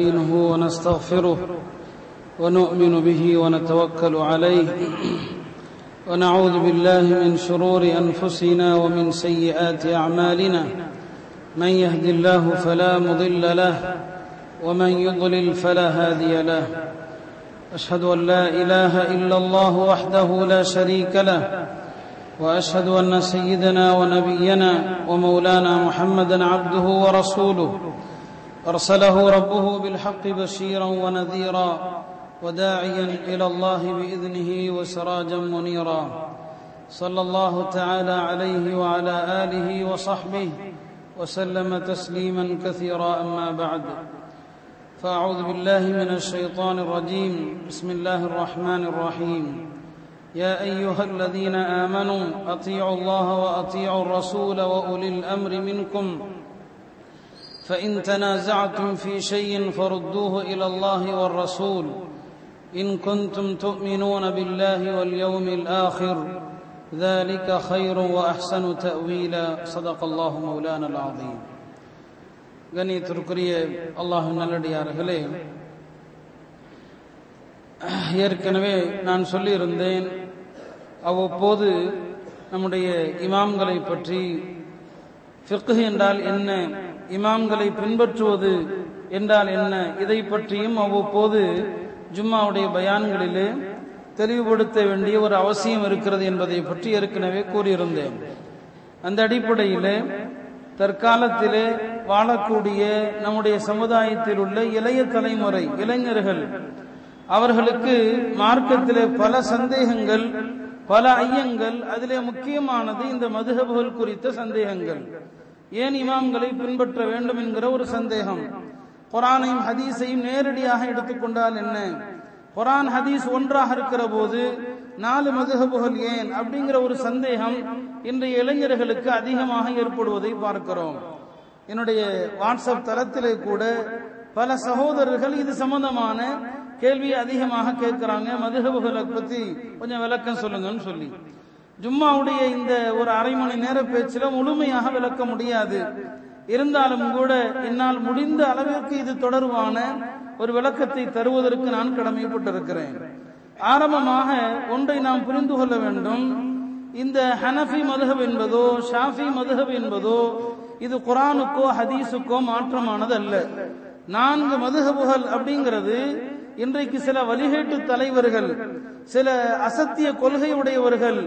نستعينه ونستغفره ونؤمن به ونتوكل عليه. ونعوذ بالله من شرور أنفسنا ومن سيئات أعمالنا. من يهد الله فلا مضل له ومن يضلل فلا هادي له. أشهد أن لا إله إلا الله وحده لا شريك له. وأشهد أن سيدنا ونبينا ومولانا محمدا عبده ورسوله. أرسله ربه بالحق بشيرا ونذيرا وداعيا إلى الله بإذنه وسراجا منيرا. صلى الله تعالى عليه وعلى آله وصحبه وسلم تسليما كثيرا أما بعد. فأعوذ بالله من الشيطان الرجيم. بسم الله الرحمن الرحيم. يا أيها الذين آمنوا أطيعوا الله وأطيعوا الرسول وأولي الأمر منكم فان تنازعتم في شيء فردوه الى الله والرسول ان كنتم تؤمنون بالله واليوم الاخر ذلك خير واحسن تاويلا صدق الله مولانا العظيم கணியத்திற்குரிய அல்லாஹ் நல்லடியார்களே ஏற்கனவே நான் சொல்லியிருந்தேன் அவ்வப்போது நம்முடைய இமாம்களை பற்றி ஃபிக்கு என்றால் என்ன இமாம்களை பின்பற்றுவது என்றால் என்ன? இதை பற்றியும் அவ்வப்போது ஜும்மாவுடைய பயான்களிலே தெளிவுபடுத்த வேண்டிய ஒரு அவசியம் இருக்கிறது என்பதை பற்றி ஏற்கனவே கூறியிருந்தேன். அந்த அடிப்படையிலே தற்காலத்திலே வாழக்கூடிய நம்முடைய சமுதாயத்தில் உள்ள இளைய தலைமுறை இளைஞர்கள் அவர்களுக்கு மார்க்கத்திலே பல சந்தேகங்கள் பல ஐயங்கள் அதிலே முக்கியமானது இந்த மதுகபுகள் குறித்த சந்தேகங்கள். ஏன் இமாம்களை பின்பற்ற வேண்டும் என்கிற ஒரு சந்தேகம். குரானையும் ஹதீஸையும் நேரடியாக எடுத்துக்கொண்டால் என்ன? குரான் ஹதீஸ் ஒன்றாக இருக்கிற போது நாலு மதுகபுகள் ஏன்? அப்படிங்கிற ஒரு சந்தேகம் இன்றைய இளைஞர்களுக்கு அதிகமாக ஏற்படுவதை பார்க்கிறோம். என்னுடைய வாட்ஸ்அப் தளத்திலே கூட பல சகோதரர்கள் இது சம்பந்தமான கேள்வியை அதிகமாக கேட்கிறாங்க. மதுகபுகளை பத்தி கொஞ்சம் விளக்கம் சொல்லுங்கன்னு சொல்லி. ஜும்மாவுடைய இந்த ஒரு அரை மணி நேர பேச்சில முழுமையாக விளக்க முடியாது. இருந்தாலும் கூட என்னால் முடிந்த அளவிற்கு இது தொடர்பான ஒரு விளக்கத்தை தருவதற்கு நான் கடமைப்பட்டிருக்கிறேன். ஆரம்பமாக ஒன்றை நாம் புரிந்து கொள்ள வேண்டும். இந்த ஹனஃபி மதுஹப் என்பதோ ஷாஃபி மதுஹப் என்பதோ இது குரானுக்கோ ஹதீஸுக்கோ மாற்றமானது அல்ல நான்கு மதுஹபுகள் அப்படிங்கிறது இன்றைக்கு சில வழிகேட்டு தலைவர்கள் சில அசத்திய கொள்கை உடையவர்கள்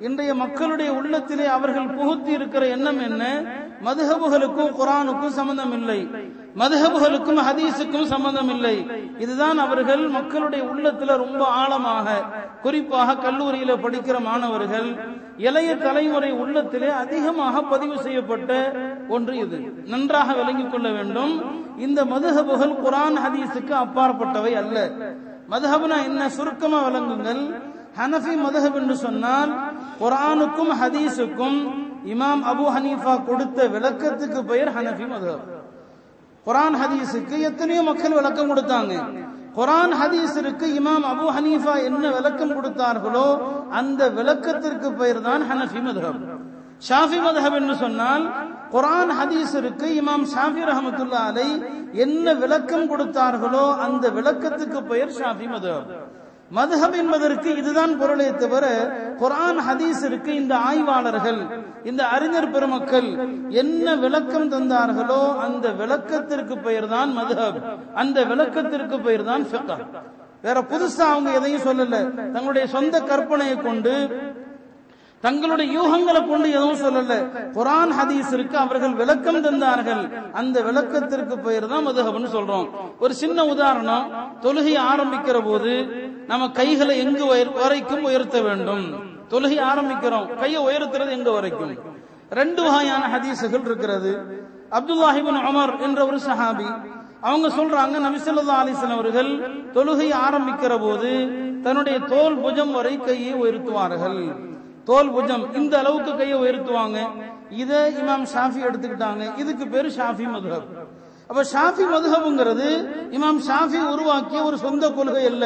இன்றைய மக்களுடைய உள்ளத்திலே அவர்கள் புகுத்தி இருக்கிற எண்ணம் என்ன? மதுகபுகளுக்கும் குரானுக்கும் சம்பந்தம் இல்லை மதுஹபுகளுக்கும் ஹதீஸுக்கும் சம்பந்தம் இல்லை இதுதான் அவர்கள் மக்களுடைய உள்ளத்துல ரொம்ப ஆழமாக குறிப்பாக கல்லூரியில படிக்கிற மாணவர்கள் இளைய தலைமுறை உள்ளத்திலே அதிகமாக பதிவு செய்யப்பட்ட ஒன்று இது. நன்றாக விளங்கிக் கொள்ள வேண்டும். இந்த மதுஹபுகள் குரான் ஹதீஸுக்கு அப்பாற்பட்டவை அல்ல. மதுஹப்னா என்ன? சுருக்கமா விளங்குங்கள். ஹனஃபி மதுஹப் என்று சொன்னால் குரானுக்கும் ஹதீஸுக்கும் இமாம் அபு ஹனீஃபா கொடுத்த விளக்கத்துக்கு பெயர் ஹனஃபி மதுஹப். குரான் ஹதீஸுக்கு எத்தனையோ மக்கள் விளக்கம் கொடுத்தாங்க. குரான் ஹதீஸிற்கு இமாம் அபு ஹனீஃபா என்ன விளக்கம் கொடுத்தார்களோ அந்த விளக்கத்திற்கு பெயர் தான் ஹனஃபி மதுஹப். ஷாஃபி மதுஹப் என்று சொன்னால் குரான் ஹதீஸிற்கு இமாம் ஷாஃபி ரஹமத்துல்லா அலை என்ன விளக்கம் கொடுத்தார்களோ அந்த விளக்கத்துக்கு பெயர் ஷாஃபி மதுஹப். மதுஹப் என்பதற்கு இதுதான் பொருளை தவிர குரான் ஹதீஸிற்கு இந்த ஆய்வாளர்கள் இந்த அறிஞர் பெருமக்கள் என்ன விளக்கம் தந்தார்களோ அந்த விளக்கத்திற்கு பெயர் தான் மதுஹப். அந்த விளக்கத்திற்கு பெயர் தான் வேற புதுசா அவங்க எதையும் சொல்லல. தங்களுடைய சொந்த கற்பனையை கொண்டு தங்களுடைய யூகங்களை கொண்டு எதுவும் சொல்லல. குரான் ஹதீஸிற்கு அவர்கள் விளக்கம் தந்தார்கள். அந்த விளக்கத்திற்கு பெயர் தான் மதுகப்னு சொல்றோம். ஒரு சின்ன உதாரணம். தொழுகை ஆரம்பிக்கிற போது நம்ம கைகளை எங்கு வரைக்கும் உயர்த்த வேண்டும். தொழுகை ஆரம்பிக்கிறோம். கையை உயர்த்துறது எங்க வரைக்கும்? ரெண்டு வகையான ஹதீஸுகள் இருக்கிறது. அப்துல்லாஹிபின் அமர் என்ற ஒரு சஹாபி அவங்க சொல்றாங்க நபிசல்லா அலிசன் அவர்கள் தொழுகை ஆரம்பிக்கிற போது தன்னுடைய தோல் புஜம் வரை கையை உயர்த்துவார்கள். தோல் புஜம் இந்த அளவுக்கு கையை உயர்த்துவாங்க. இதை இமாம் ஷாஃபி எடுத்துக்கிட்டாங்க. இதுக்கு பேரு ஷாஃபி மதுஹப். அப்ப ஷாஃபி மதுஹபுங்கிறது இமாம் ஷாஃபி உருவாக்கிய ஒரு சொந்த கொள்கை அல்ல.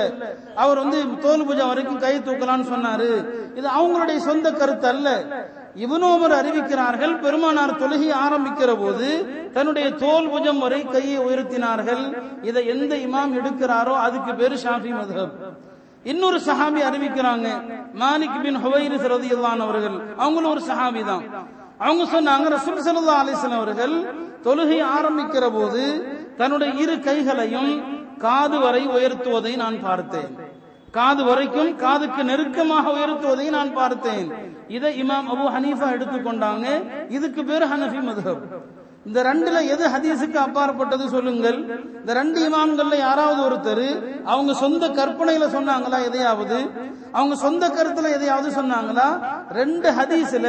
அவர் வந்து தோல் பூஜை வரைக்கும் கை தூக்கலாம்னு சொன்னாரு. இது அவங்களுடைய சொந்த கருத்து அல்ல. இவனோமர் அறிவிக்கிறார்கள் பெருமானார் தொழுகை ஆரம்பிக்கிற போது தன்னுடைய தோல் புஜம் வரை கையை உயர்த்தினார்கள். இதை எந்த இமாம் எடுக்கிறாரோ அதுக்கு பேரு ஷாஃபி மதுஹப். இன்னொரு சஹாபி அறிவிக்கிறாங்க. மாலிக் பின் ஹுவைரிஸ் ரதியல்லான் அவர்கள். அவங்களும் ஒரு சஹாபி தான். அவங்க சொன்னாங்க ரசூல் ஸல்லல்லாஹு அலைஹி அவர்கள் தொழுகை ஆரம்பிக்கிற போது தன்னுடைய இரு கைகளையும் காது வரை உயர்த்துவதை நான் பார்த்தேன். காது வரைக்கும் காதுக்கு நெருக்கமாக உயர்த்துவதை நான் பார்த்தேன். இதை இமாம் அபு ஹனீஃபா எடுத்துக்கொண்டாங்க இதுக்கு பேர் ஹனஃபி மதுஹப். இந்த ரெண்டுல எது ஹதீஸுக்கு அப்பாற்பட்டது சொல்லுங்கள். இந்த ரெண்டு இமாம்கள்ல யாராவது ஒருத்தர் அவங்க சொந்த கற்பனையில சொன்னாங்களா எதையாவது? அவங்க சொந்த கருத்துல எதையாவது சொன்னாங்களா? ரெண்டு ஹதீஸ்ல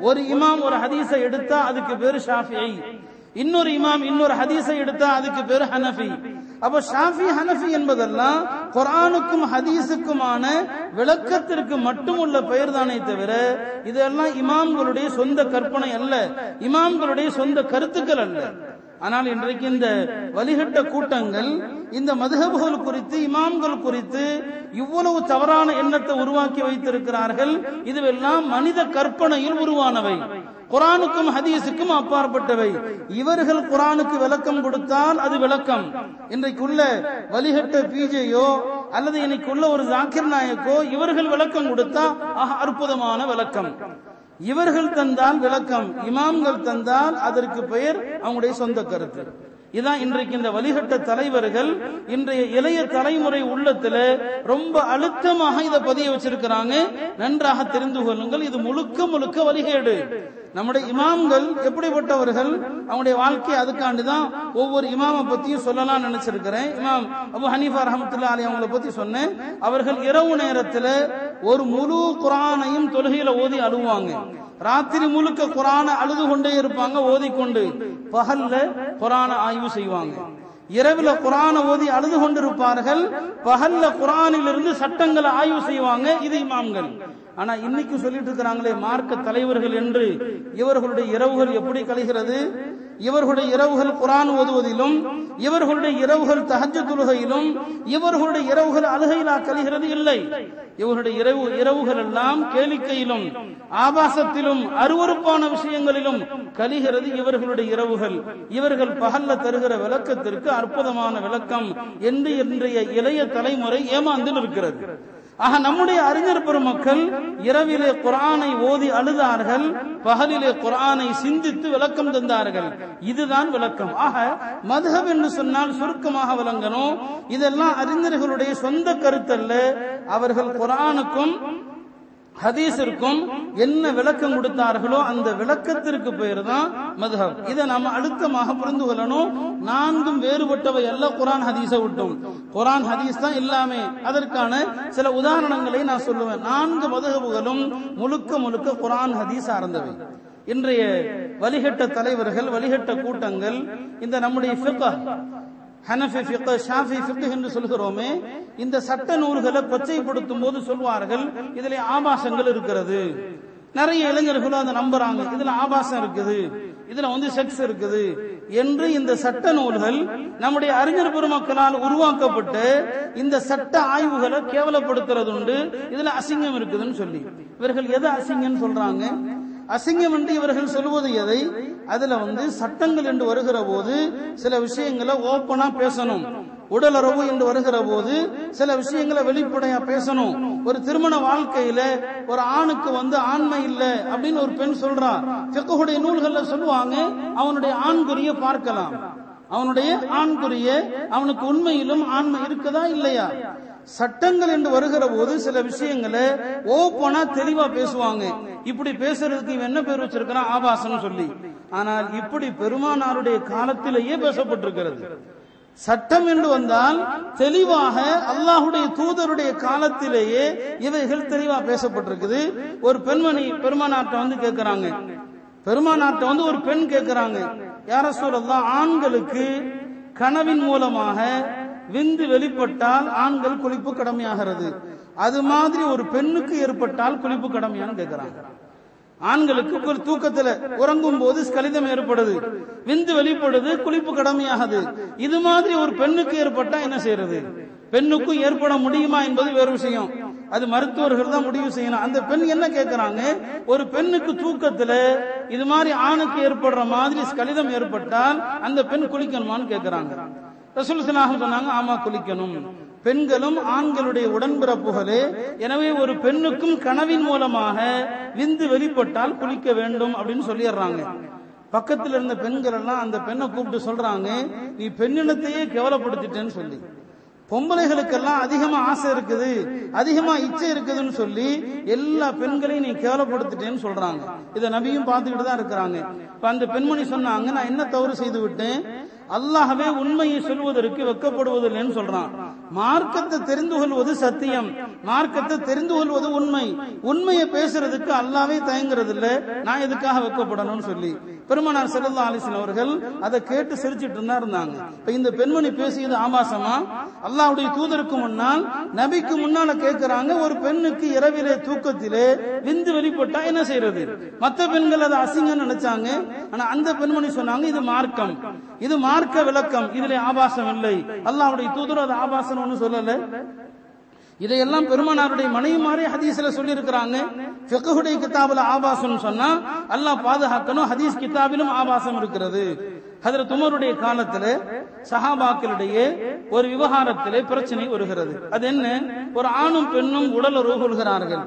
ஒரு இமாம் ஒரு ஹதீஸை எடுத்தா அதுக்கு பேரு ஷாஃபி இன்னொரு இமாம் இன்னொரு ஹதீஸை எடுத்தா அதுக்கு பேரு ஹனஃபி. அப்ப ஷாஃபி ஹனஃபி என்பதெல்லாம் குரானுக்கும் ஹதீஸுக்குமான விளக்கத்திற்கு மட்டுமுள்ள பெயர் தானே தவிர இதெல்லாம் இமாம்களுடைய சொந்த கற்பனை அல்ல. இமாம்களுடைய சொந்த கருத்துக்கள் அல்ல. ஆனால் இன்றைக்கு இந்த வழிகட்ட கூட்டங்கள் இந்த மதுகபுகள் குறித்து இமாம்கள் குறித்து இவ்வளவு தவறான எண்ணத்தை உருவாக்கி வைத்திருக்கிறார்கள். இதுவெல்லாம் மனித கற்பனையில் உருவானவை. குரானுக்கும் ஹதீஸுக்கும் அப்பாற்பட்டவை. இவர்கள் குரானுக்கு விளக்கம் கொடுத்தால் அது விளக்கம். இன்றைக்குள்ள வழிகட்ட பிஜேயோ அல்லது இன்னைக்குள்ள ஒரு ஜாக்கிர் நாயக்கோ இவர்கள் விளக்கம் கொடுத்தா அற்புதமான விளக்கம். இவர்கள் தந்தால் விளக்கம். இமாம்கள் தந்தால் அதற்கு பெயர் அவங்களுடைய சொந்த கருத்து. இதான் இன்றைக்கு இந்த வழிகட்ட தலைவர்கள் இன்றைய இளைய தலைமுறை உள்ளத்துல ரொம்ப அழுத்தமாக இதை பதிய வச்சிருக்கிறாங்க. நன்றாக தெரிந்து கொள்ளுங்கள். இது முழுக்க முழுக்க வழிகேடு நம்முடைய இமாம்கள் எப்படிப்பட்டவர்கள்? அவங்களுடைய வாழ்க்கை அதுக்காண்டு தான் ஒவ்வொரு இமாமை பத்தியும் சொல்லலாம் நினைச்சிருக்கிறேன். இமாம் அபு ஹனீஃபா ரஹமத்துல்லா அலி அவங்கள பத்தி சொன்னேன். அவர்கள் இரவு நேரத்துல ஒரு முழு குரானையும் தொழுகையில ஓதி அழுவாங்க. ராத்திரி முழுக்க குரான அழுது கொண்டே இருப்பாங்க ஓதிக்கொண்டு பகல்ல குரான ஆய்வு செய்வாங்க. இரவுல குரான ஓதி அழுது கொண்டிருப்பார்கள் பகல்ல குரானிலிருந்து சட்டங்களை ஆய்வு செய்வாங்க இது இமாம்கள். ஆனா இன்னைக்கு சொல்லிட்டு இருக்கிறாங்களே மார்க்க தலைவர்கள் என்று இவர்களுடைய இரவுகள் எப்படி கழிகிறது? இவர்களுடைய இரவுகள் குரான் ஓதுவதிலும் இவர்களுடைய இரவுகள் தகஜ தொழுகையிலும் இவர்களுடைய இரவுகள் அழுகையிலா கழிகிறது? இல்லை. இவர்களுடைய இரவு இரவுகள் எல்லாம் கேளிக்கையிலும் ஆபாசத்திலும் அருவருப்பான விஷயங்களிலும் கழிகிறது இவர்களுடைய இரவுகள். இவர்கள் பகல்ல தருகிற விளக்கத்திற்கு அற்புதமான விளக்கம். என்று இன்றைய இளைய தலைமுறை ஏமாந்து இருக்கிறது. ஆக நம்முடைய அறிஞர் பெருமக்கள் இரவிலே குரானை ஓதி அழுதார்கள் பகலிலே குரானை சிந்தித்து விளக்கம் தந்தார்கள். இதுதான் விளக்கம். ஆக மதுஹப் என்று சொன்னால் சுருக்கமாக விளங்கணும். இதெல்லாம் அறிஞர்களுடைய சொந்த கருத்தல்ல. அவர்கள் குரானுக்கும் ஹதீஸிற்கும் என்ன விளக்கம் கொடுத்தார்களோ அந்த விளக்கத்திற்கு பெயர் தான் மதுஹப். இதை நாம அழுத்தமாக புரிந்து கொள்ளணும். நான்கும் வேறுபட்டவை அல்ல. குரான் ஹதீஸை விட்டும். குரான் ஹதீஸ் தான் எல்லாமே அதற்கான சில உதாரணங்களை நான் சொல்லுவேன். நான்கு மதுஹபுகளும் முழுக்க முழுக்க குரான் ஹதீஸ் சார்ந்தவை. இன்றைய வழிகட்ட தலைவர்கள் வழிகட்ட கூட்டங்கள் இந்த நம்முடைய ஹனஃபி ஃபிக் ஷாஃபி ஃபிக் என்று சொல்கிறோமே இந்த சட்ட நூல்களை கொச்சைப்படுத்தும் போது சொல்வார்கள் இதுல ஆபாசங்கள் இருக்கிறது. நிறைய இளைஞர்களும் அதை நம்புறாங்க. இதுல ஆபாசம் இருக்குது இதுல வந்து செக்ஸ் இருக்குது என்று இந்த சட்ட நூல்கள் நம்முடைய அறிஞர் பெருமக்களால் உருவாக்கப்பட்டு இந்த சட்ட ஆய்வுகளை கேவலப்படுத்துறது உண்டு இதுல அசிங்கம் இருக்குதுன்னு சொல்லி. இவர்கள் எதை அசிங்கம்னு சொல்றாங்க? அசிங்கம் என்று இவர்கள் சொல்வது எதை? அதுல வந்து சட்டங்கள் என்று வருகிற போது சில விஷயங்களை ஓப்பனா பேசணும். உடலுறவு என்று வருகிற போது சில விஷயங்களை வெளிப்படையா பேசணும். ஒரு திருமண வாழ்க்கையில ஒரு ஆணுக்கு வந்து ஆண்மை இல்லை அப்படின்னு ஒரு பெண் சொல்றா. செக்குடைய நூல்கள்ல சொல்லுவாங்க அவனுடைய ஆண்குறிய பார்க்கலாம். அவனுடைய ஆண்குறிய அவனுக்கு உண்மையிலும் ஆண்மை இருக்குதா இல்லையா? சட்டங்கள் என்று வருகிற போது சில விஷயங்களை ஓப்பனா தெளிவா பேசுவாங்க. இப்படி பேசுறதுக்கு இவன் என்ன பேர் வச்சிருக்கிறான்? ஆபாசம் சொல்லி. ஆனால் இப்படி பெருமானாருடைய காலத்திலேயே பேசப்பட்டிருக்கிறது. சட்டம் என்று வந்தால் தெளிவாக அல்லாஹுடைய தூதருடைய காலத்திலேயே இவைகள் தெளிவா பேசப்பட்டிருக்குது. ஒரு பெண்மணி பெருமானார்ட்ட வந்து கேட்கிறாங்க. பெருமானார்ட்ட வந்து ஒரு பெண் கேட்கிறாங்க. யார சொல்லலாம் ஆண்களுக்கு கனவின் மூலமாக விந்து வெளிப்பட்டால் ஆண்கள் குளிப்பு கடமையாகிறது. அது மாதிரி ஒரு பெண்ணுக்கு ஏற்பட்டால் குளிப்பு கடமையான்னு கேட்கிறாங்க. ஆண்களுக்கு ஒரு தூக்கத்துல உறங்கும் போது ஸ்கலிதம் ஏற்படுது. விந்து வெளிப்படுது குளிப்பு கடமையாகுது. இது மாதிரி ஒரு பெண்ணுக்கு ஏற்பட்டா என்ன செய்யறது? பெண்ணுக்கும் ஏற்பட முடியுமா என்பது வேறு விஷயம். அது மருத்துவர்கள் தான் முடிவு செய்யணும். அந்த பெண் என்ன கேட்கிறாங்க ஒரு பெண்ணுக்கு தூக்கத்துல இது மாதிரி ஆணுக்கு ஏற்படுற மாதிரி ஸ்கலிதம் ஏற்பட்டால் அந்த பெண் குளிக்கணுமான்னு கேட்கிறாங்க ரசூல் சொன்னாங்க ஆமா குளிக்கணும். பெண்களும் ஆண்களுடைய உடன்பிறப்புகளே. எனவே ஒரு பெண்ணுக்கும் கனவின் மூலமாக விந்து வெளிப்பட்டால் குளிக்க வேண்டும் அப்படின்னு சொல்லிடுறாங்க. பக்கத்துல இருந்த பெண்கள் எல்லாம் அந்த பெண்ணை கூப்பிட்டு சொல்றாங்க நீ பெண்ணினத்தையே கேவலப்படுத்திட்டேன்னு சொல்லி. பொம்பளைகளுக்கெல்லாம் அதிகமா ஆசை இருக்குது அதிகமா இச்சை இருக்குதுன்னு சொல்லி எல்லா பெண்களையும் நீ கேவலப்படுத்திட்டேன்னு சொல்றாங்க. இதை நபியும் பார்த்துக்கிட்டு தான் இருக்கிறாங்க. இப்ப அந்த பெண்மணி சொன்னாங்க நான் என்ன தவறு செய்து விட்டேன்? அல்லாஹவே உண்மையை சொல்வதற்கு வெக்கப்படுவதில்லைன்னு சொல்றான். மார்க்கத்தை தெரிந்து கொள்வது சத்தியம். மார்க்கத்தை தெரிந்து கொள்வது உண்மை. உண்மையை பேசுறதுக்கு அல்லாவே தயங்குறது இல்லை நான் எதுக்காக வெக்கப்படணும்னு சொல்லி. பெருமனார் செல்லல்லா அலிசன் அவர்கள் அதை கேட்டு சிரிச்சிட்டு இருந்தா இருந்தாங்க இப்ப இந்த பெண்மணி பேசியது ஆபாசமா? அல்லாவுடைய தூதருக்கு முன்னால் நபிக்கு முன்னால கேட்கிறாங்க ஒரு பெண்ணுக்கு இரவிலே தூக்கத்திலே விந்து வெளிப்பட்டா என்ன செய்யறது மத்த பெண்கள் அதை அசிங்கம் நினைச்சாங்க. ஆனா அந்த பெண்மணி சொன்னாங்க இது மார்க்கம். இது மார்க்க விளக்கம். இதுல ஆபாசம் இல்லை. அல்லாவுடைய தூதர் அது ஆபாசம் ஒண்ணு சொல்லல. இதையெல்லாம் பெருமானாருடைய மனைவி மாதிரி ஹதீஸ்ல சொல்லி இருக்கிறாங்க ஃபிக்ஹுடைய கிதாபுல ஆபாசம் சொன்னா அல்லாஹ் பாதுகாக்கணும் ஹதீஸ் கிதாபிலும் ஆபாசம் இருக்கிறது. ஹதரத் உமருடைய காலத்துல சஹாபாக்களிடையே ஒரு விவகாரத்திலே பிரச்சனை வருகிறது. அது என்ன? ஒரு ஆணும் பெண்ணும் உடலுறவு கொள்கிறார்கள்.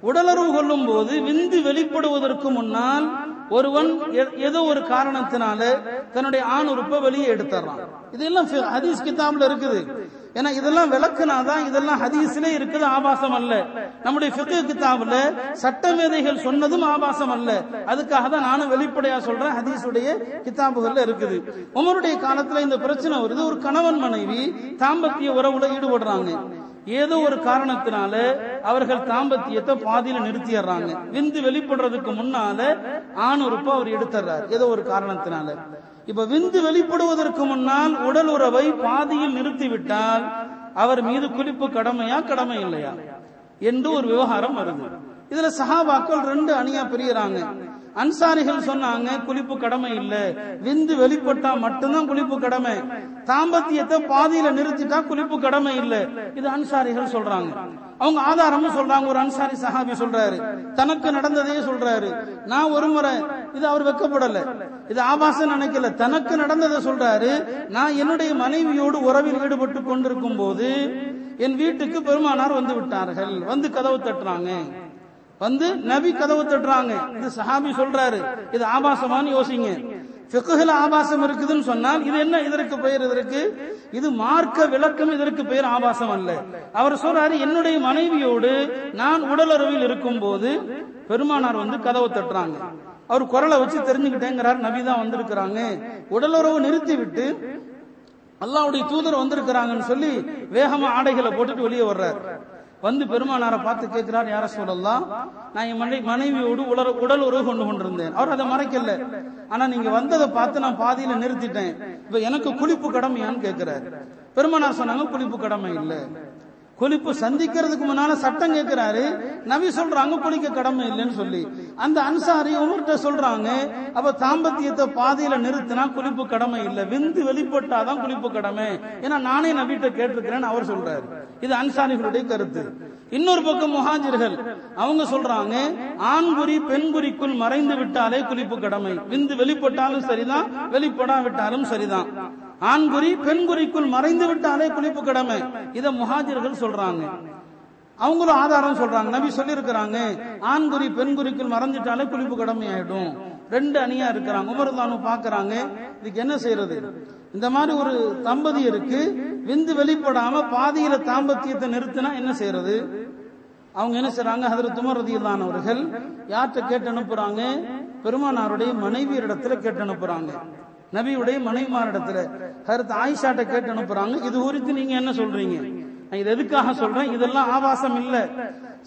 உடலுறவு கொள்ளும் போது விந்து வெளிப்படுவதற்கு முன்னால் ஒருவன் எ- ஏதோ ஒரு காரணத்தினால தன்னுடைய ஆண் உறுப்பை வெளியே எடுத்துறான் இதெல்லாம் ஃபி- ஹதீஸ் கிதாப்ல இருக்குது. ஏன்னா இதெல்லாம் விளக்குனாதான் இதெல்லாம் ஹதீஸ்ல இருக்குது ஆபாசம் அல்ல. நம்முடைய ஃபிக்ஹ் கிதாபுல சட்டமேதைகள் சொன்னதும் ஆபாசம் அல்ல. அதுக்காக தான் நானும் வெளிப்படையா சொல்றேன் ஹதீஸுடைய கிதாபுகள்ல இருக்குது. உமருடைய காலத்துல இந்த பிரச்சனை வருது. ஒரு கணவன் மனைவி தாம்பத்திய உறவுல ஈடுபடுறாங்க. ஏதோ ஒரு காரணத்தினால அவர்கள் தாம்பத்தியத்தை பாதியில நிறுத்திடுறாங்க விந்து வெளிப்படுறதுக்கு முன்னால ஆண் உறுப்பை அவர் எடுத்துறாரு ஏதோ ஒரு காரணத்தினால. இப்ப விந்து வெளிப்படுவதற்கு முன்னால் உடல் உறவை பாதியில் நிறுத்திவிட்டால் அவர் மீது குறிப்பு கடமையா கடமை இல்லையா? என்று ஒரு விவகாரம் வருது. இதுல சஹாபாக்கள் ரெண்டு அணியா பிரியறாங்க. அன்சாரிகள் சொன்னாங்க குளிப்பு கடமை இல்ல. விந்து வெளிப்பட்டா மட்டும்தான் குளிப்பு கடமை. தாம்பத்தியத்தை பாதியில நிறுத்திட்டா குளிப்பு கடமை இல்ல. இது அன்சாரிகள் சொல்றாங்க. அவங்க ஆதாரமும் சொல்றாங்க ஒரு அன்சாரி சஹாபி சொல்றாரு. தனக்கு நடந்ததையே சொல்றாரு. நான் ஒரு முறை இது அவர் வெக்கப்படல. இது ஆபாசம் நினைக்கல. தனக்கு நடந்ததை சொல்றாரு. நான் என்னுடைய மனைவியோடு உறவில் ஈடுபட்டு கொண்டிருக்கும் போது என் வீட்டுக்கு பெருமானார் வந்து விட்டார்கள். வந்து கதவு தட்டுறாங்க. வந்து நபி கதவு தட்டுறாங்க. இது சஹாபி சொல்றாரு. இது ஆபாசமான்னு யோசிங்க. ஃபிக்ஹ்ல ஆபாசம் இருக்குதுன்னு சொன்னால் இது என்ன இதற்கு பெயர் இதற்கு? இது மார்க்க விளக்கம் இதற்கு பெயர் ஆபாசம் அல்ல. அவர் சொல்றாரு என்னுடைய மனைவியோடு நான் உடலுறவில் இருக்கும் போது பெருமானார் வந்து கதவு தட்டுறாங்க. அவர் குரலை வச்சு தெரிஞ்சுக்கிட்டேங்கிறார். நபி தான் வந்திருக்கிறாங்க. உடலுறவு நிறுத்தி விட்டு அல்லாவுடைய தூதர் வந்திருக்கிறாங்கன்னு சொல்லி வேகமா ஆடைகளை போட்டுட்டு வெளியே வர்றாரு. வந்து பெருமானாரை பார்த்து கேட்கிறார் யார சொல்லலாம் நான் என் மனை மனைவியோடு உடல் உடல் உறவு கொண்டு கொண்டிருந்தேன். அவர் அதை மறைக்கல. ஆனா நீங்க வந்ததை பார்த்து நான் பாதியில நிறுத்திட்டேன். இப்ப எனக்கு குளிப்பு கடமையான்னு கேட்கிறார். பெருமானார் சொன்னாங்க குளிப்பு கடமை இல்லை. குளிப்பு சந்திக்கிறதுக்கு முன்னால சட்டம் கேட்கிறாரு. நபி சொல்றாங்க குளிக்க கடமை இல்லைன்னு சொல்லி. அந்த அன்சாரி உங்கள்கிட்ட சொல்றாங்க அப்ப தாம்பத்தியத்தை பாதியில நிறுத்தினா குளிப்பு கடமை இல்லை. விந்து வெளிப்பட்டாதான் குளிப்பு கடமை. ஏன்னா நானே நபிட்ட கேட்டிருக்கிறேன்னு அவர் சொல்றாரு. இது அன்சாரிகளுடைய கருத்து. இன்னொரு பக்கம் முஹாஜிர்கள் அவங்க சொல்றாங்க ஆண்குறி பெண்குறிக்குள் மறைந்து விட்டாலே குளிப்பு கடமை. விந்து வெளிப்பட்டாலும் சரிதான் வெளிப்படாவிட்டாலும் சரிதான். ஆண்குறி பெண்குறிக்குள் மறைந்து விட்டாலே குளிப்பு கடமை. இத முஹாஜிர்கள் சொல்றாங்க. அவங்களும் ஆதாரம் சொல்றாங்க. நபி சொல்லியிருக்கிறாங்க. ஆண்குறி பெண்குறிக்குள் மறைஞ்சிட்டாலே குளிப்பு கடமை ஆயிடும் ரெண்டு அணியா இருக்கிறாங்க. உமர்தானு பாக்குறாங்க இதுக்கு என்ன செய்யறது? இந்த மாதிரி ஒரு தம்பதி இருக்கு. விந்து வெளிப்படாம பாதியில தாம்பத்தியத்தை நிறுத்தினா என்ன செய்யறது? அவங்க என்ன செய்றாங்க? அதில் துமரதியிலானவர்கள் யார்கிட்ட கேட்டு அனுப்புறாங்க? பெருமானாருடைய மனைவியரிடத்துல கேட்டு அனுப்புறாங்க. நபியுடைய மனைவிமாரிடத்துல. கருத்து ஆயிஷாட்ட கேட்டு அனுப்புறாங்க. இது குறித்து நீங்க என்ன சொல்றீங்க? நான் இது எதுக்காக சொல்றேன்? இதெல்லாம் ஆபாசம் இல்ல.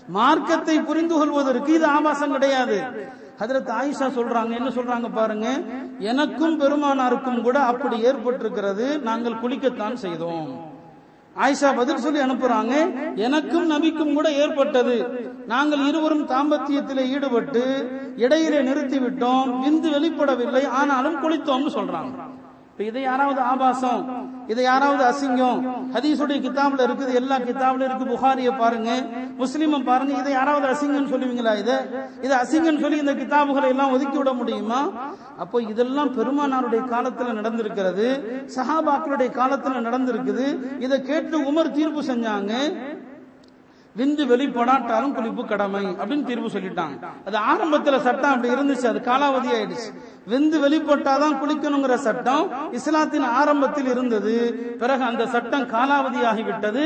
மார்க்கத்தை புரிந்து கொள்வதற்கு இது ஆபாசம் கிடையாது. ஹதரத் ஆயிஷா சொல்றாங்க. என்ன சொல்றாங்க பாருங்க? எனக்கும் பெருமானாருக்கும் கூட அப்படி ஏற்பட்டிருக்கிறது. நாங்கள் குளிக்கத்தான் செய்தோம். ஆயிஷா பதில் சொல்லி அனுப்புறாங்க. எனக்கும் நபிக்கும் கூட ஏற்பட்டது. நாங்கள் இருவரும் தாம்பத்தியத்தில் ஈடுபட்டு இடையிலே நிறுத்திவிட்டோம். விந்து வெளிப்படவில்லை. ஆனாலும் குளித்தோம்னு சொல்றாங்க. இப்ப இதை யாராவது ஆபாசம் இதை யாராவது அசிங்கம் ஹதீஸுடைய கிதாபில் இருக்குது எல்லா கிதாப்ல இருக்கு புகாரிய பாருங்க முஸ்லீமும் பாருங்க இதை யாராவது அசிங்கம்னு சொல்லுவீங்களா இதை? இதை அசிங்கம்னு சொல்லி இந்த கிதாபுகளை எல்லாம் ஒதுக்கி விட முடியுமா? அப்போ இதெல்லாம் பெருமானாருடைய காலத்துல நடந்திருக்கிறது சஹாபாக்களுடைய காலத்துல நடந்திருக்குது இதை கேட்டு உமர் தீர்ப்பு செஞ்சாங்க விந்து வெளிப்படாட்டாலும் குளிப்பு கடமை அப்படின்னு தீர்ப்பு சொல்லிட்டாங்க. அது ஆரம்பத்துல சட்டம் அப்படி இருந்துச்சு அது காலாவதி ஆயிடுச்சு. விந்து வெளிப்பட்டாதான் குளிக்கணுங்கிற சட்டம் இஸ்லாத்தின் ஆரம்பத்தில் இருந்தது. பிறகு அந்த சட்டம் காலாவதி ஆகிவிட்டது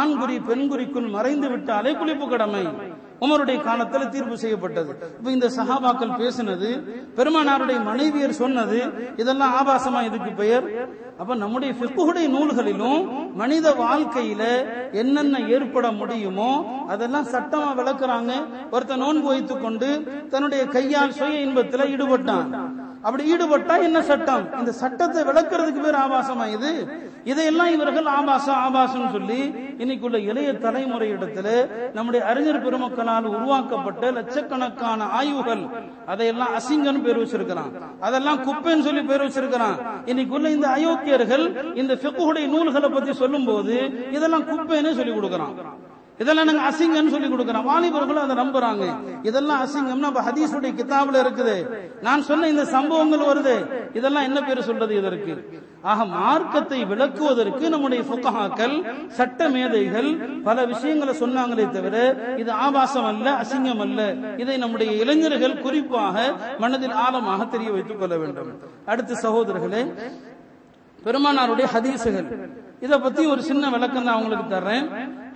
ஆண்குறி பெண்குறிக்குள் மறைந்து விட்டாலே குளிப்பு கடமை. உமருடைய காலத்துல தீர்ப்பு செய்யப்பட்டது. இப்ப இந்த சஹாபாக்கள் பேசினது பெருமானாருடைய மனைவியர் சொன்னது இதெல்லாம் ஆபாசமா இதுக்கு பெயர்? அப்ப நம்முடைய பிற்புடைய நூல்களிலும் மனித வாழ்க்கையில என்னென்ன ஏற்பட முடியுமோ அதெல்லாம் சட்டமா விளக்குறாங்க. ஒருத்தன் நோன்பு வைத்துக் கொண்டு தன்னுடைய கையால் சுய இன்பத்துல ஈடுபட்டான். அப்படி ஈடுபட்டா என்ன சட்டம்? இந்த சட்டத்தை விளக்குறதுக்கு பேர் ஆபாசமா இது? இதையெல்லாம் இவர்கள் ஆபாசம் ஆபாசம் சொல்லி இன்னைக்குள்ள இளைய தலைமுறை இடத்துல நம்முடைய அறிஞர் பெருமக்களால் உருவாக்கப்பட்ட லட்சக்கணக்கான ஆய்வுகள் அதையெல்லாம் அசிங்கன்னு பேர் வச்சிருக்கிறான். அதெல்லாம் குப்பைன்னு சொல்லி பேர் வச்சிருக்கிறான். இன்னைக்குள்ள இந்த அயோக்கியர்கள் இந்த பிக்குடைய நூல்களை பத்தி சொல்லும் போது இதெல்லாம் குப்பைன்னு சொல்லி கொடுக்கிறான். இதெல்லாம் நாங்க அசிங்கம்னு சொல்லி கொடுக்கிறோம். வாலிபர்களும் அதை நம்புறாங்க. இதெல்லாம் அசிங்கம் நம்ம ஹதீஸுடைய கிதாபுல இருக்குது. நான் சொன்ன இந்த சம்பவங்கள் வருது. இதெல்லாம் என்ன பேர் சொல்றது இதற்கு? ஆக மார்க்கத்தை விளக்குவதற்கு நம்முடைய புக்கஹாக்கள் சட்ட மேதைகள் பல விஷயங்களை சொன்னாங்களே தவிர இது ஆபாசம் அல்ல அசிங்கம் அல்ல. இதை நம்முடைய இளைஞர்கள் குறிப்பாக மனதில் ஆழமாக தெரிய வைத்துக் கொள்ள வேண்டும். அடுத்து சகோதரர்களே பெருமானாருடைய ஹதீசுகள் இத பத்தி ஒரு சின்ன விளக்கம் தான் உங்களுக்கு தர்றேன்.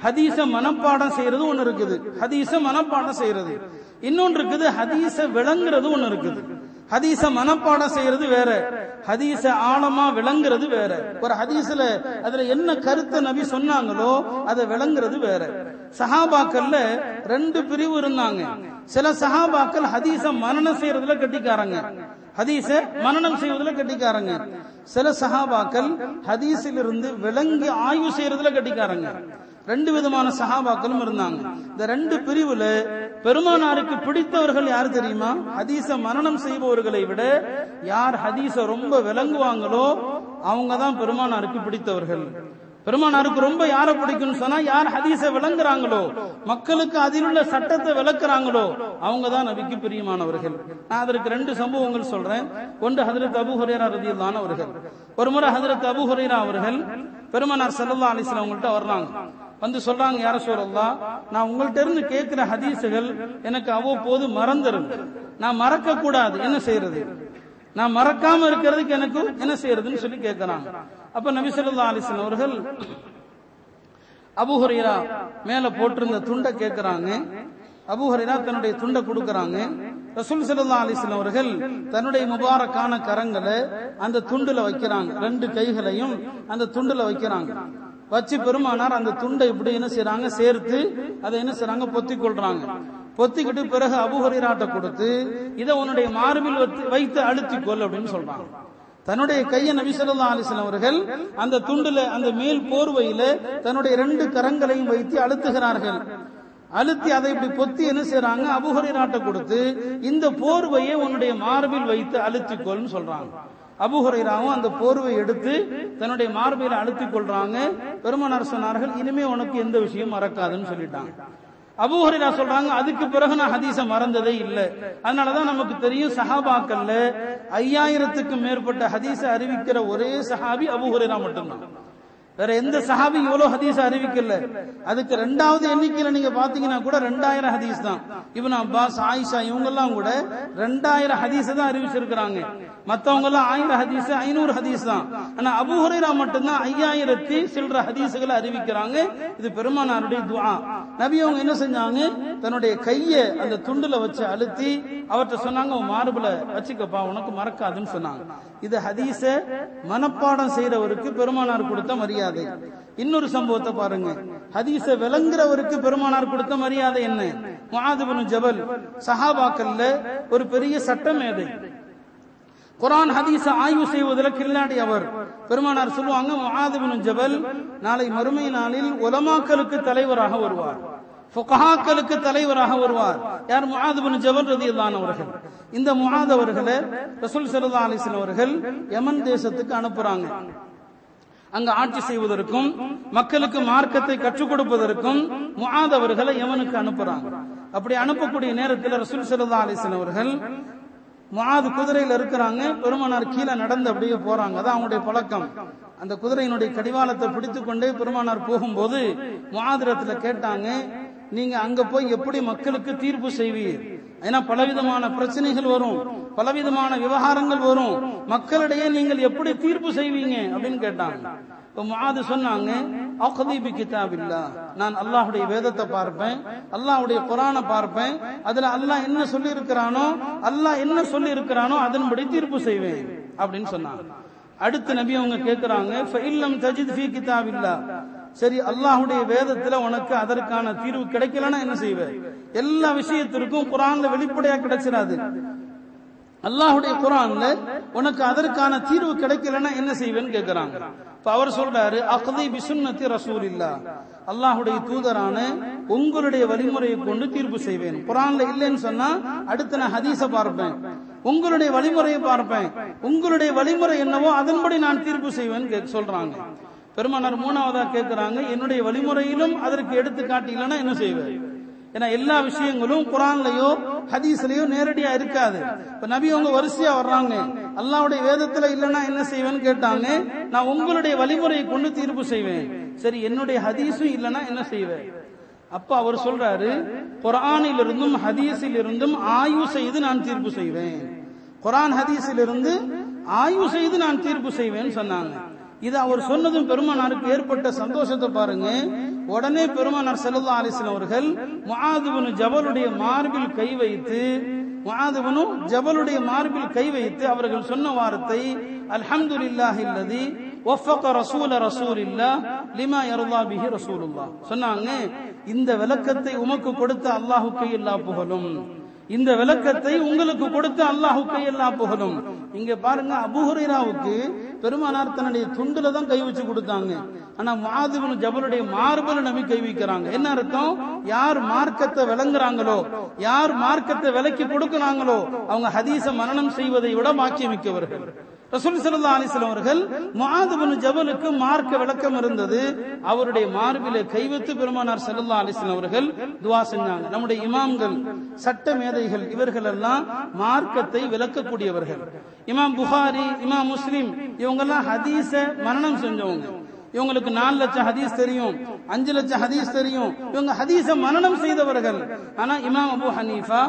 ஹதீச மனப்பாடம் செய்யறது ஒண்ணு இருக்குது. ஹதீச மனப்பாடம் செய்யறது. இன்னொன்று இருக்குது ஹதீச விளங்குறது ஒண்ணு இருக்குது. ஹதீச மனப்பாடம் செய்யறது வேற. ஹதீச ஆழமா விளங்குறது வேற. ஒரு ஹதீஸ்ல அதுல என்ன கருத்தை நபி சொன்னாங்களோ அதை விளங்குறது வேற. சஹாபாக்கள்ல ரெண்டு பிரிவு இருந்தாங்க. சில சஹாபாக்கள் ஹதீச மரணம் செய்யறதுல கட்டிக்காரங்க. ஹதீச மரணம் செய்வதில் கட்டிக்காரங்க. சில சஹாபாக்கள் ஹதீஸில் இருந்து விளங்கி ஆய்வு செய்யறதுல கட்டிக்காரங்க. ரெண்டு விதமான சஹாபாக்களும் இருந்தாங்க. இந்த ரெண்டு பிரிவுல பெருமானாருக்கு பிடித்தவர்கள் யார் தெரியுமா? ஹதீச மரணம் செய்பவர்களை விட யார் ஹதீச ரொம்ப விளங்குவாங்களோ அவங்க தான் பெருமானாருக்கு பிடித்தவர்கள். பெருமானாருக்கு ரொம்ப யாரை பிடிக்கும்னு சொன்னா யார் ஹதீஸ விளங்குறாங்களோ மக்களுக்கு அதில் உள்ள சட்டத்தை விளக்குறாங்களோ அவங்க தான் நபிக்கு பிரியமானவர்கள். நான் அதற்கு ரெண்டு சம்பவங்கள் சொல்றேன். ஒன்று ஹதரத் அபு ஹுரேரா ரதியில்லான அவர்கள். ஒரு முறை ஹதரத் அபு ஹுரேரா அவர்கள் பெருமானார் சல்லா அலிஸ்லாம் அவங்கள்ட்ட வர்றாங்க. வந்து சொல்றாங்க யார சொல்லலாம் நான் உங்கள்ட்ட இருந்து கேட்கிற ஹதீசுகள் எனக்கு அவ்வப்போது மறந்துடும் நான் மறக்க கூடாது என்ன செய்யறது? நான் மறக்காம இருக்கிறதுக்கு எனக்கு என்ன செய்யறதுன்னு சொல்லி கேட்கிறாங்க அப்ப நபிசல்லா அலிசன் அவர்கள் அபுஹரீரா மேல போட்டிருந்த துண்டை கேட்கிறாங்க அபுஹரீரா தன்னுடைய துண்டை கொடுக்கறாங்க. ரசூல் சல்லா அலிஸ்லாம் அவர்கள் தன்னுடைய முபாரக்கான கரங்களை அந்த துண்டுல வைக்கிறாங்க. ரெண்டு கைகளையும் அந்த துண்டுல வைக்கிறாங்க. வச்சு பெருமானார் அந்த துண்டை இப்படி என்ன செய்யறாங்க சேர்த்து அதை என்ன செய்யறாங்க பொத்தி கொள்றாங்க. பொத்திக்கிட்டு பிறகு அபுஹரீராட்ட கொடுத்து இதை உன்னுடைய மார்பில் வைத்து அழுத்திக்கொள் அப்படின்னு சொல்றாங்க. தன்னுடைய கையை நபிசல்லா அலிஸ்லாம் அவர்கள் அந்த துண்டுல அந்த மேல் போர்வையில தன்னுடைய ரெண்டு கரங்களையும் வைத்து அழுத்துகிறார்கள். அழுத்தி அதை இப்படி பொத்தி என்ன செய்யறாங்க அபுஹரி நாட்டை கொடுத்து இந்த போர்வையை உன்னுடைய மார்பில் வைத்து அழுத்திக்கொள்னு சொல்றாங்க. அபுஹுரைராவும் அந்த போர்வை எடுத்து தன்னுடைய மார்பையில அழுத்திக் கொள்றாங்க பெருமனார் சொன்னார்கள் இனிமே உனக்கு எந்த விஷயம் மறக்காதுன்னு சொல்லிட்டாங்க. அபூஹரிரா சொல்றாங்க அதுக்கு பிறகு நான் ஹதீஸ மறந்ததே இல்லை. அதனாலதான் நமக்கு தெரியும் சஹாபாக்கள்ல ஐயாயிரத்துக்கும் மேற்பட்ட ஹதீஸ அறிவிக்கிற ஒரே சஹாபி அபூஹரிரா மட்டும்தான். வேற எந்த சஹாபி இவ்வளவு ஹதீஸ் அறிவிக்கல. அதுக்கு ரெண்டாவது எண்ணிக்கையில நீங்க பாத்தீங்கன்னா கூட ரெண்டாயிரம் ஹதீஸ் தான். இவன் அப்பாஸ் ஆயிஷா இவங்க எல்லாம் கூட ரெண்டாயிரம் ஹதீஸ் தான் அறிவிச்சிருக்கிறாங்க. மத்தவங்க எல்லாம் ஆயிரம் ஹதீஸ் ஐநூறு ஹதீஸ் தான். ஆனா அபுஹுரைரா மட்டும்தான் ஐயாயிரத்தி சில்லற ஹதீஸுகளை அறிவிக்கிறாங்க. இது பெருமானாருடைய துவா நபி அவங்க என்ன செஞ்சாங்க? தன்னுடைய கைய அந்த துண்டுல வச்சு அழுத்தி அவர்கிட்ட சொன்னாங்க உன் மார்புல வச்சுக்கப்பா உனக்கு மறக்காதுன்னு சொன்னாங்க. இது ஹதீஸ மனப்பாடம் செய்யறவருக்கு பெருமானார் கொடுத்த மரியாதை. இன்னொரு சம்பவத்தை பாருங்க. ஹதீஸ விளங்குறவருக்கு பெருமானார் கொடுத்த மரியாதை என்ன? முஆதுபின் ஜபல். சஹாபாக்கல்ல ஒரு பெரிய சட்டமேதை குரான் ஹதீஸ ஆய்வு செய்வதில் கில்லாடி அவர். பெருமானார் சொல்லுவாங்க முஆதுபின் ஜபல் நாளை மறுமை நாளில் உலமாக்களுக்கு தலைவராக வருவார். ஃபுகஹாக்களுக்கு தலைவராக வருவார். யார்? முஆத் பின் ஜபல் அவர்கள். இந்த முஆத் அவர்களை ரசூல் ஸல்லல்லாஹு அலைஹி வஸல்லம் அவர்கள் யமன் தேசத்துக்கு அனுப்புறாங்க. அங்கு ஆட்சி செய்வதற்கும் மக்களுக்கு மார்க்கத்தை கற்றுக் கொடுப்பதற்கும் முஆத் அவர்களை அனுப்புறாங்க. அப்படி அனுப்பக்கூடிய நேரத்தில் ரசூல் ஸல்லல்லாஹு அலிசன் அவர்கள் முகாது குதிரையில இருக்கிறாங்க பெருமானார் கீழே நடந்து அப்படியே போறாங்க. அதான் அவங்களுடைய பழக்கம். அந்த குதிரையினுடைய கடிவாளத்தை பிடித்துக் கொண்டே பெருமானார் போகும்போது முகாதிரத்துல கேட்டாங்க நீங்க அங்க போய் எப்படி மக்களுக்கு தீர்ப்பு செய்வீர்? ஏன்னா பலவிதமான பிரச்சனைகள் வரும். பலவிதமான விவகாரங்கள் வரும். மக்களிடையே நீங்கள் எப்படி தீர்ப்பு செய்வீங்க அப்படின்னு கேட்டாங்க. மாது சொன்னாங்க அக்தி பி நான் அல்லாஹுடைய வேதத்தை பார்ப்பேன் அல்லாஹுடைய குரானை பார்ப்பேன். அதுல அல்லாஹ் என்ன சொல்லி இருக்கிறானோ அல்லாஹ் என்ன சொல்லி இருக்கிறானோ அதன்படி தீர்ப்பு செய்வேன் அப்படின்னு சொன்னாங்க. அடுத்த நபி அவங்க கேக்குறாங்க ஃபஇல்லம் தஜித் ஃபீ கிதாபில்லா. சரி அல்லாஹுடைய வேதத்துல உனக்கு அதற்கான தீர்வு கிடைக்கலன்னா என்ன செய்வ? எல்லா விஷயத்திற்கும் குரான்ல வெளிப்படையா கிடைச்சிடாது அல்லாஹுடைய குரான்ல உனக்கு அதற்கான தீர்வு கிடைக்கலன்னா என்ன செய்வேன்னு கேக்குறாங்க. இப்ப அவர் சொல்றாரு அக்தி பிசுன்னத்தி ரசூலில்லா அல்லாஹுடைய தூதரான உங்களுடைய வழிமுறையை கொண்டு தீர்ப்பு செய்வேன். குரான்ல இல்லைன்னு சொன்னா அடுத்த நான் ஹதீஸ பார்ப்பேன். உங்களுடைய வழிமுறையை பார்ப்பேன். உங்களுடைய வழிமுறை என்னவோ அதன்படி நான் தீர்ப்பு செய்வேன் சொல்றாங்க. பெருமானார் மூணாவதா கேட்கிறாங்க என்னுடைய வழிமுறையிலும் அதற்கு எடுத்து காட்டிலன்னா என்ன செய்வேன் ஏன்னா எல்லா விஷயங்களும் குரான்லயோ ஹதீஸ்லயோ நேரடியா இருக்காது. இப்ப நபி அவங்க வரிசையா வர்றாங்க. அல்லாவுடைய வேதத்துல இல்லைன்னா என்ன செய்வேன்னு கேட்டாங்க நான் உங்களுடைய வழிமுறையை கொண்டு தீர்ப்பு செய்வேன். சரி என்னுடைய ஹதீஸும் இல்லைன்னா என்ன செய்வேன்? அப்ப அவர் சொல்றாரு குரானில் இருந்தும் ஹதீஸில் இருந்தும் ஆய்வு செய்து நான் தீர்ப்பு செய்வேன். குரான் ஹதீஸில் இருந்து ஆய்வு செய்து நான் தீர்ப்பு செய்வேன்னு சொன்னாங்க. இது அவர் சொன்னதும் பெருமானாருக்கு ஏற்பட்ட சந்தோஷத்தை பாருங்க. உடனே பெருமானார் செல்லா அலிஸ்லாம் அவர்கள் முஆதுபனு ஜபலுடைய மார்பில் கை வைத்து முஆதுபனு ஜபலுடைய மார்பில் கை வைத்து அவர்கள் சொன்ன வார்த்தை அல்ஹம்துலில்லாஹி இல்லதி ஒஃபக ரசூல ரசூல் இல்லா லிமா யர்தா பிஹி ரசூலுல்லா சொன்னாங்க இந்த விளக்கத்தை உமக்கு கொடுத்த அல்லாஹ்வுக்கு இல்லா புகழும். இந்த விளக்கத்தை உங்களுக்கு கொடுத்த அல்லாஹுக்கு இல்லா புகழும். இங்க பாருங்க அபுஹுரைராவுக்கு பெருமானார் தன்னுடைய துண்டுல தான் கை வச்சு கொடுத்தாங்க. ஆனா மாதுவன் ஜபலுடைய மார்பல நம்பி கை வைக்கிறாங்க. என்ன அர்த்தம்? யார் மார்க்கத்தை விளங்குறாங்களோ யார் மார்க்கத்தை விலக்கி கொடுக்கிறாங்களோ அவங்க ஹதீச மரணம் செய்வதை விட மாக்கியமிக்கவர்கள் ரசூல் சல்லா அலிஸ்லாம் அவர்கள் முஆதுபின் ஜபலுக்கு மார்க்க விளக்கம் இருந்தது. அவருடைய மார்பிலே கைவத்து பெருமானார் சல்லா அலிஸ்லாம் அவர்கள் துவா செஞ்சாங்க. நம்முடைய இமாம்கள் சட்ட மேதைகள் இவர்கள் எல்லாம் மார்க்கத்தை விளக்கக்கூடியவர்கள். இமாம் புகாரி இமாம் முஸ்லிம் இவங்க எல்லாம் ஹதீஸ மரணம் செஞ்சவங்க. இவங்களுக்கு நாலு லட்சம் ஹதீஸ் தெரியும் அஞ்சு லட்சம் ஹதீஸ் தெரியும். இவங்க ஹதீஸ மரணம் செய்தவர்கள். ஆனா இமாம் அபு ஹனீஃபா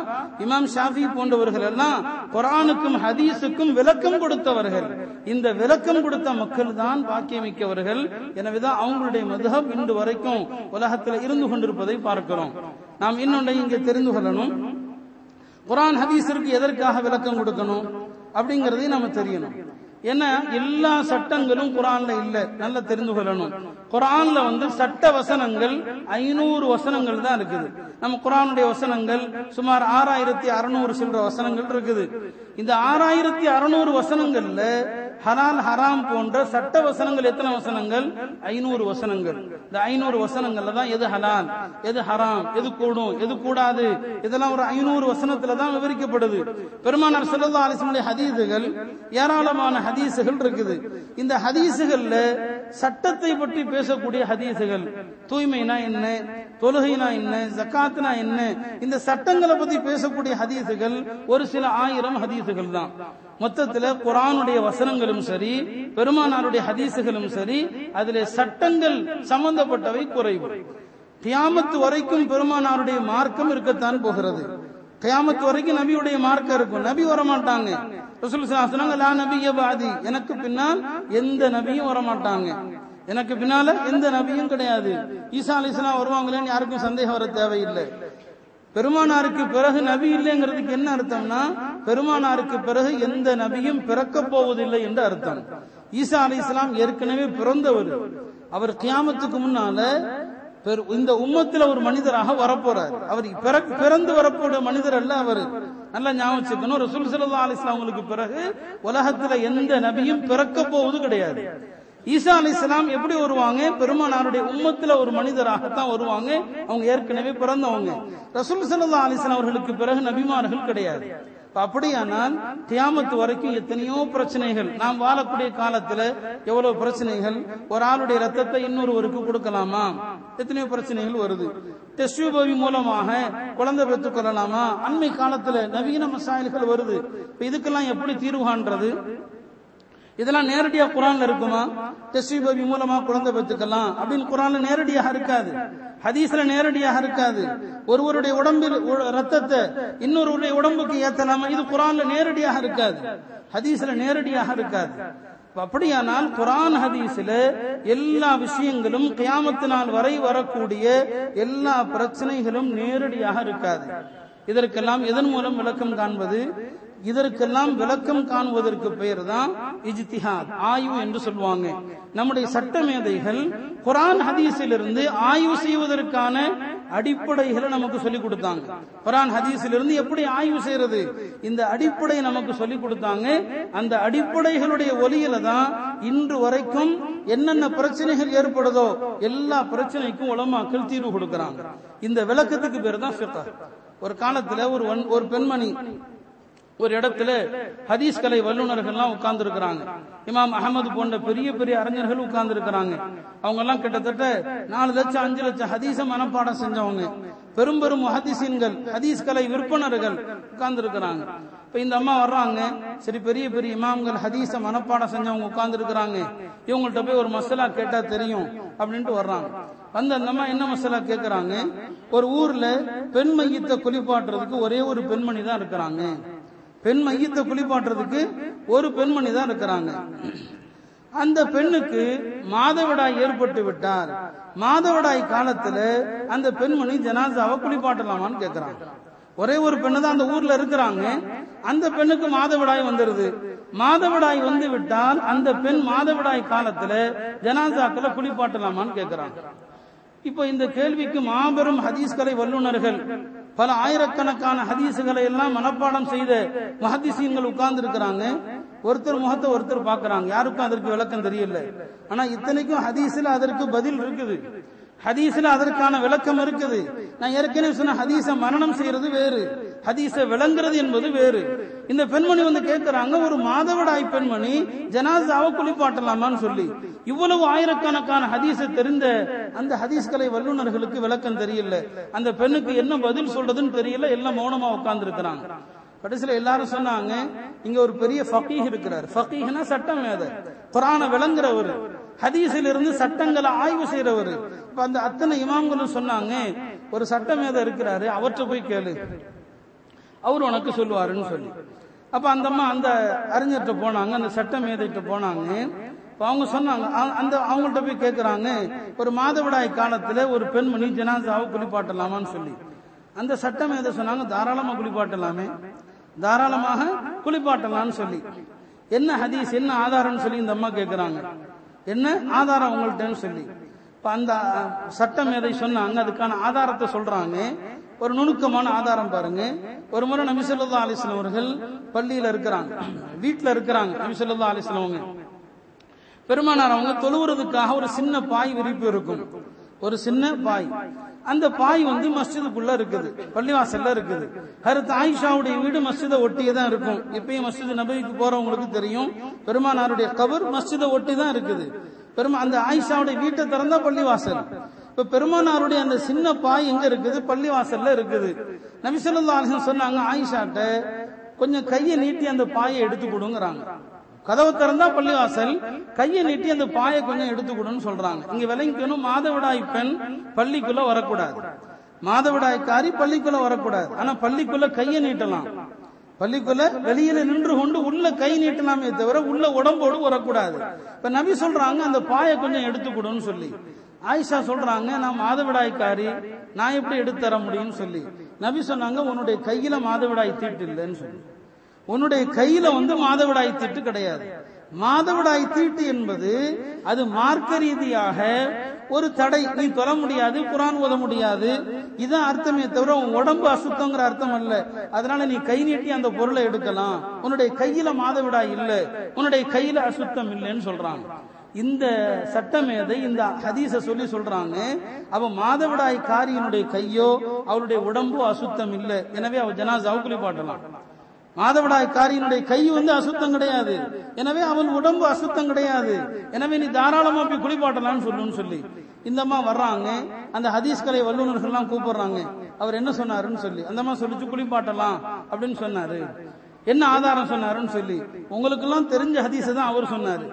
இமாம் ஷாஃபி போன்றவர்கள் எல்லாம் குரானுக்கும் ஹதீஸுக்கும் விளக்கம் கொடுத்தவர்கள். இந்த விளக்கம் கொடுத்த மக்கள் தான் பாக்கியமிக்கவர்கள். எனவேதான் அவங்களுடைய மதுகம் இன்று வரைக்கும் உலகத்தில் இருந்து கொண்டிருப்பதை பார்க்கிறோம். நாம் இன்னொன்றை இங்கே தெரிந்து கொள்ளணும். குரான் ஹதீஸிற்கு எதற்காக விளக்கம் கொடுக்கணும்? அப்படிங்கறதையும் நம்ம தெரியணும். ஏன்னா எல்லா சட்டங்களும் குரான்ல இல்ல. நல்லா தெரிந்து கொள்ளணும். குரான்ல வந்து சட்ட வசனங்கள் ஐநூறு வசனங்கள் தான் இருக்குது. நம்ம குரானுடைய வசனங்கள் சுமார் ஆறாயிரத்தி அறுநூறு சில்லற வசனங்கள் இருக்குது. இந்த ஆறாயிரத்தி அறுநூறு வசனங்கள்ல ஹலால் ஹராம் போன்ற சட்ட வசனங்கள் எத்தனை வசனங்கள்? ஐநூறு வசனங்கள். இந்த ஐநூறு வசனங்கள்ல தான் எது ஹலால் எது ஹராம் எது கூடும் எது கூடாது? இதெல்லாம் ஒரு ஐநூறு வசனத்துல தான் விவரிக்கப்படுது. பெருமானார் செல்லல்லா அலிசனுடைய ஹதீசுகள் ஏராளமான ஹதீசுகள் இருக்குது. இந்த ஹதீசுகள்ல சட்டத்தை பற்றி பேசக்கூடிய ஹதீசுகள் தூய்மைனா என்ன தொழுகைனா என்ன ஜக்காத்னா என்ன இந்த சட்டங்களை பத்தி பேசக்கூடிய ஹதீசுகள் ஒரு சில ஆயிரம் ஹதீசுகள் தான். மொத்தத்தில் குரானுடைய வசனங்களும் சரி பெருமானாருடைய ஹதீசுகளும் சரி அதிலே சட்டங்கள் சம்பந்தப்பட்டவை குறைவு. கியாமத்து வரைக்கும் பெருமானாருடைய மார்க்கம் இருக்கத்தான் போகிறது. கியாமத்து வரைக்கும் நபியுடைய மார்க்கம் இருக்கும். நபி வரமாட்டாங்க. ரசூல் சொன்னாங்க லா நபிய பாதி. எனக்கு பின்னால் எந்த நபியும் வரமாட்டாங்க. எனக்கு பின்னால எந்த நபியும் கிடையாது. ஈசா அலிஸ்லாம் வருவாங்களேன்னு யாருக்கும் சந்தேகம் வர தேவையில்லை. பெருமானாருக்கு பிறகு நபி இல்லைங்கிறதுக்கு என்ன அர்த்தம்னா பெருமானாருக்கு பிறகு எந்த நபியும் பிறக்க போவதில்லை என்று அர்த்தம். ஈசா அலி இஸ்லாம் ஏற்கனவே பிறந்தவர். அவர் கியாமத்துக்கு முன்னால இந்த உம்மத்துல ஒரு மனிதராக வரப்போறார். அவர் பிறந்து வரப்போற மனிதர் அல்ல அவர். நல்லா ஞாபகம் வச்சுக்கணும். ரசூல் சல்லா அலிஸ்லாம் உங்களுக்கு பிறகு உலகத்துல எந்த நபியும் பிறக்க போவது கிடையாது. ஈசா அலிஸ்லாம் எப்படி வருவாங்க? பெருமானாருடைய உம்மத்துல ஒரு மனிதராகத்தான் வருவாங்க. அவங்க ஏற்கனவே பிறந்தவங்க. ரசூல் சல்லா அலிஸ்லாம் அவர்களுக்கு பிறகு நபிமார்கள் கிடையாது. அப்படியானால் தியாமத்து வரைக்கும் எத்தனையோ பிரச்சனைகள் நாம் வாழக்கூடிய காலத்துல எவ்வளவு பிரச்சனைகள்? ஒரு ஆளுடைய ரத்தத்தை இன்னொருவருக்கு கொடுக்கலாமா? எத்தனையோ பிரச்சனைகள் வருது. டெஸ்டியூபவி மூலமாக குழந்தை பெற்றுக் கொள்ளலாமா? அண்மை காலத்துல நவீன மசாயல்கள் வருது. இதுக்கெல்லாம் எப்படி தீர்வு காண்றது? இதெல்லாம் நேரடியா குரான்ல இருக்குமா? டெஸ்டிபவி மூலமா குழந்தை பெற்றுக்கலாம். அப்படின்னு குரான்ல நேரடியாக இருக்காது. ஹதீஸ்ல நேரடியாக இருக்காது. ஒருவருடைய உடம்பில் ரத்தத்தை இன்னொருவருடைய உடம்புக்கு ஏத்தலாமா? இது குரான்ல நேரடியாக இருக்காது. ஹதீஸ்ல நேரடியாக இருக்காது. அப்படியானால் குரான் ஹதீஸ்ல எல்லா விஷயங்களும் கியாமத்து நாள் வரை வரக்கூடிய எல்லா பிரச்சனைகளும் நேரடியாக இருக்காது. இதற்கெல்லாம் எதன் மூலம் விளக்கம் காண்பது? இதற்கெல்லாம் விளக்கம் காணுவதற்கு பெயர் தான் இஜ்திஹாத் ஆய்வு என்று சொல்லுவாங்க. நம்முடைய சட்ட மேதைகள் குரான் ஹதீஸிலிருந்து ஆய்வு செய்வதற்கான அடிப்படைகளை நமக்கு சொல்லிக் கொடுத்தாங்க. குரான் ஹதீஸிலிருந்து எப்படி ஆய்வு செய்யறது? இந்த அடிப்படை நமக்கு சொல்லிக் கொடுத்தாங்க. அந்த அடிப்படைகளுடைய ஒலியில தான் இன்று வரைக்கும் என்னென்ன பிரச்சனைகள் ஏற்படுதோ எல்லா பிரச்சனைக்கும் உலமாக்கள் தீர்வு கொடுக்கிறாங்க. இந்த விளக்கத்துக்கு பேர் தான் ஒரு காலத்துல ஒரு ஒரு பெண்மணி ஒரு இடத்துல ஹதீஸ் கலை வல்லுநர்கள்லாம் உட்கார்ந்து இருக்கிறாங்க இமாம் அகமது போன்ற பெரிய பெரிய அறிஞர்கள் உட்கார்ந்து இருக்கிறாங்க அவங்க எல்லாம் கிட்டத்தட்ட நாலு லட்சம் அஞ்சு லட்சம் ஹதீச மனப்பாடம் செஞ்சவங்க. பெரும் பெரும் ஹதீசின்கள் ஹதீஸ் கலை விற்பனர்கள் உட்கார்ந்து இருக்கிறாங்க இப்ப இந்த அம்மா வர்றாங்க. சரி பெரிய பெரிய இமாம்கள் ஹதீஸ மனப்பாடம் செஞ்சவங்க உட்கார்ந்து இருக்கிறாங்க இவங்கள்ட்ட போய் ஒரு மசாலா கேட்டா தெரியும் அப்படின்ட்டு வர்றாங்க. வந்து அந்த அம்மா என்ன மசாலா கேட்கறாங்க ஒரு ஊர்ல பெண் மையத்தை குளிப்பாட்டுறதுக்கு ஒரே ஒரு பெண்மணி தான் இருக்கிறாங்க. பெண் மையத்தை குளிப்பாட்டுறதுக்கு ஒரு பெண்மணி தான் இருக்கிறாங்க. அந்த பெண்ணுக்கு மாதவிடாய் ஏற்பட்டு விட்டார். மாதவிடாய் காலத்துல அந்த பெண்மணி ஜனாசாவை குளிப்பாட்டலாமான்னு கேட்கிறாங்க ஒரே ஒரு பெண்ணு தான் அந்த ஊர்ல இருக்கிறாங்க. அந்த பெண்ணுக்கு மாதவிடாய் வந்துருது. மாதவிடாய் வந்து விட்டால் அந்த பெண் மாதவிடாய் காலத்துல ஜனாசாக்களை குளிப்பாட்டலாமான்னு கேட்கிறாங்க இப்போ இந்த கேள்விக்கு மாபெரும் ஹதீஸ்கலை வல்லுநர்கள் பல ஆயிரக்கணக்கான ஹதீசுகளை எல்லாம் மனப்பாடம் செய்த மஹதீசீன்கள் உட்கார்ந்து இருக்கிறாங்க ஒருத்தர் முகத்தை ஒருத்தர் பாக்குறாங்க யாருக்கும் அதற்கு விளக்கம் தெரியல. ஆனா இத்தனைக்கும் ஹதீஸ்ல அதற்கு பதில் இருக்குது. ஹதீஸ்ல அதற்கான விளக்கம் இருக்குது. நான் ஏற்கனவே சொன்ன ஹதீஸ மரணம் செய்யறது வேறு. ஹதீஸை விளங்குறது என்பது வேறு. இந்த பெண்மணி வந்து கேட்கிறாங்க ஒரு மாதவிடாய் பெண்மணி ஜனாசாவை குளிப்பாட்டலாமான்னு சொல்லி. இவ்வளவு ஆயிரக்கணக்கான ஹதீஸை தெரிந்த அந்த ஹதீஸ்கலை வல்லுநர்களுக்கு விளக்கம் தெரியல. அந்த பெண்ணுக்கு என்ன பதில் சொல்றதுன்னு தெரியல எல்லாம் மௌனமா உட்கார்ந்து இருக்கிறாங்க கடைசியில எல்லாரும் சொன்னாங்க இங்க ஒரு பெரிய ஃபக்கீஹ் இருக்கிறார். ஃபக்கீஹ்னா சட்டம் மேத குரான விளங்குறவர். ஹதீஸில் இருந்து சட்டங்களை ஆய்வு செய்யறவர் இப்ப அந்த அத்தனை இமாம்களும் சொன்னாங்க ஒரு சட்டமேத இருக்கிறாரு அவற்றை போய் கேளு. அவர் உனக்கு சொல்லுவாருன்னு சொல்லி. அப்ப அந்த அம்மா அந்த அறிஞர்கிட்ட போனாங்க அந்த சட்ட மேதைகிட்ட போனாங்க. அவங்க சொன்னாங்க அந்த அவங்கள்ட்ட போய் கேட்கிறாங்க ஒரு மாதவிடாய் காலத்துல ஒரு பெண்மணி ஜனாசாவை குளிப்பாட்டலாமான்னு சொல்லி. அந்த சட்டம் எதை சொன்னாங்க தாராளமா குளிப்பாட்டலாமே. தாராளமாக குளிப்பாட்டலாம்னு சொல்லி. என்ன ஹதீஸ் என்ன ஆதாரம்னு சொல்லி இந்த அம்மா கேட்கிறாங்க என்ன ஆதாரம் உங்கள்கிட்டன்னு சொல்லி. இப்ப அந்த சட்டம் எதை சொன்னாங்க அதுக்கான ஆதாரத்தை சொல்றாங்க. ஒரு நுணுக்கமான ஆதாரம் பாருங்க. ஒரு முறை நபிசல்லா அலிஸ்லாம் அவர்கள் பள்ளியில இருக்கிறாங்க. வீட்டுல இருக்கிறாங்க நபிசல்லா அலிஸ்லாம் அவங்க. பெருமானார் அவங்க தொழுவுறதுக்காக ஒரு சின்ன பாய் விரிப்பு இருக்கும். ஒரு சின்ன பாய். அந்த பாய் வந்து மஸ்ஜிதுக்குள்ள இருக்குது பள்ளிவாசல்ல இருக்குது. ஹரத் ஆயிஷாவுடைய வீடு மஸ்ஜிதை ஒட்டியே தான் இருக்கும். எப்பயும் மஸ்ஜித் நபிக்கு போறவங்களுக்கு தெரியும். பெருமானாருடைய கவர் மஸ்ஜிதை ஒட்டி தான் இருக்குது. பெருமா அந்த ஆயிஷாவுடைய வீட்டை திறந்தா பள்ளிவாசல். இப்ப பெருமானாருடைய அந்த சின்ன பாய் எங்க இருக்குது? பள்ளிவாசல்ல இருக்குது. நபிசல்லா அலிசன் சொன்னாங்க ஆயிஷாட்ட கொஞ்சம் கையை நீட்டி அந்த பாயை எடுத்து கொடுங்கிறாங்க. கதவு திறந்தா பள்ளிவாசல் கையை நீட்டி அந்த பாயை கொஞ்சம் எடுத்து கொடுன்னு சொல்றாங்க. இங்க விளங்கிக்கணும் மாதவிடாய் பெண் பள்ளிக்குள்ள வரக்கூடாது. மாதவிடாய்க்காரி பள்ளிக்குள்ள வரக்கூடாது. ஆனா பள்ளிக்குள்ள கையை நீட்டலாம். பள்ளிக்குள்ள வெளியில நின்று கொண்டு உள்ள கை நீட்டலாமே தவிர உள்ள உடம்போடு வரக்கூடாது. இப்ப நபி சொல்றாங்க அந்த பாயை கொஞ்சம் எடுத்து கொடுன்னு சொல்லி. ஆயிஷா சொல்றாங்க நான் மாதவிடாய்க்காரி நான் எப்படி எடுத்து தர முடியும்னு சொல்லி. நபி சொன்னாங்க உன்னுடைய கையில மாதவிடாய் தீட்டு இல்லைன்னு சொல்லி. உன்னுடைய கையில வந்து மாதவிடாய் தீட்டு கிடையாது. மாதவிடாய் தீட்டு என்பது அது மார்க்க ரீதியாக ஒரு தடை. நீ தொல முடியாது குரான் ஓத முடியாது. இதான் அர்த்தமே தவிர உன் உடம்பு அசுத்தங்கிற அர்த்தம் அல்ல. அதனால நீ கை நீட்டி அந்த பொருளை எடுக்கலாம். உன்னுடைய கையில மாதவிடாய் இல்லை. உன்னுடைய கையில அசுத்தம் இல்லைன்னு சொல்றாங்க. இந்த சட்டமேதை இந்த ஹதீஸ சொல்லி சொல்றாங்க? அவ மாதவிடாய் காரியனுடைய கையோ அவளுடைய உடம்போ அசுத்தம் இல்லை. எனவே அவ ஜனாசாவை குளிப்பாட்டலாம் மாதவிடாய் காரியனுடைய கை வந்து அசுத்தம் கிடையாது. எனவே அவள் உடம்பு அசுத்தம் கிடையாது. எனவே நீ தாராளமா போய் குளிப்பாட்டலாம்னு சொல்லுன்னு சொல்லி. இந்த அம்மா வர்றாங்க. அந்த ஹதீஸ்களை வல்லுநர்கள்லாம் கூப்பிடுறாங்க. அவர் என்ன சொன்னாருன்னு சொல்லி. அந்த அம்மா சொல்லிச்சு குளிப்பாட்டலாம் அப்படின்னு சொன்னாரு. என்ன ஆதாரம் சொன்னாருன்னு சொல்லி. உங்களுக்கு எல்லாம் தெரிஞ்ச ஹதீஸை தான் அவர் சொன்னாரு.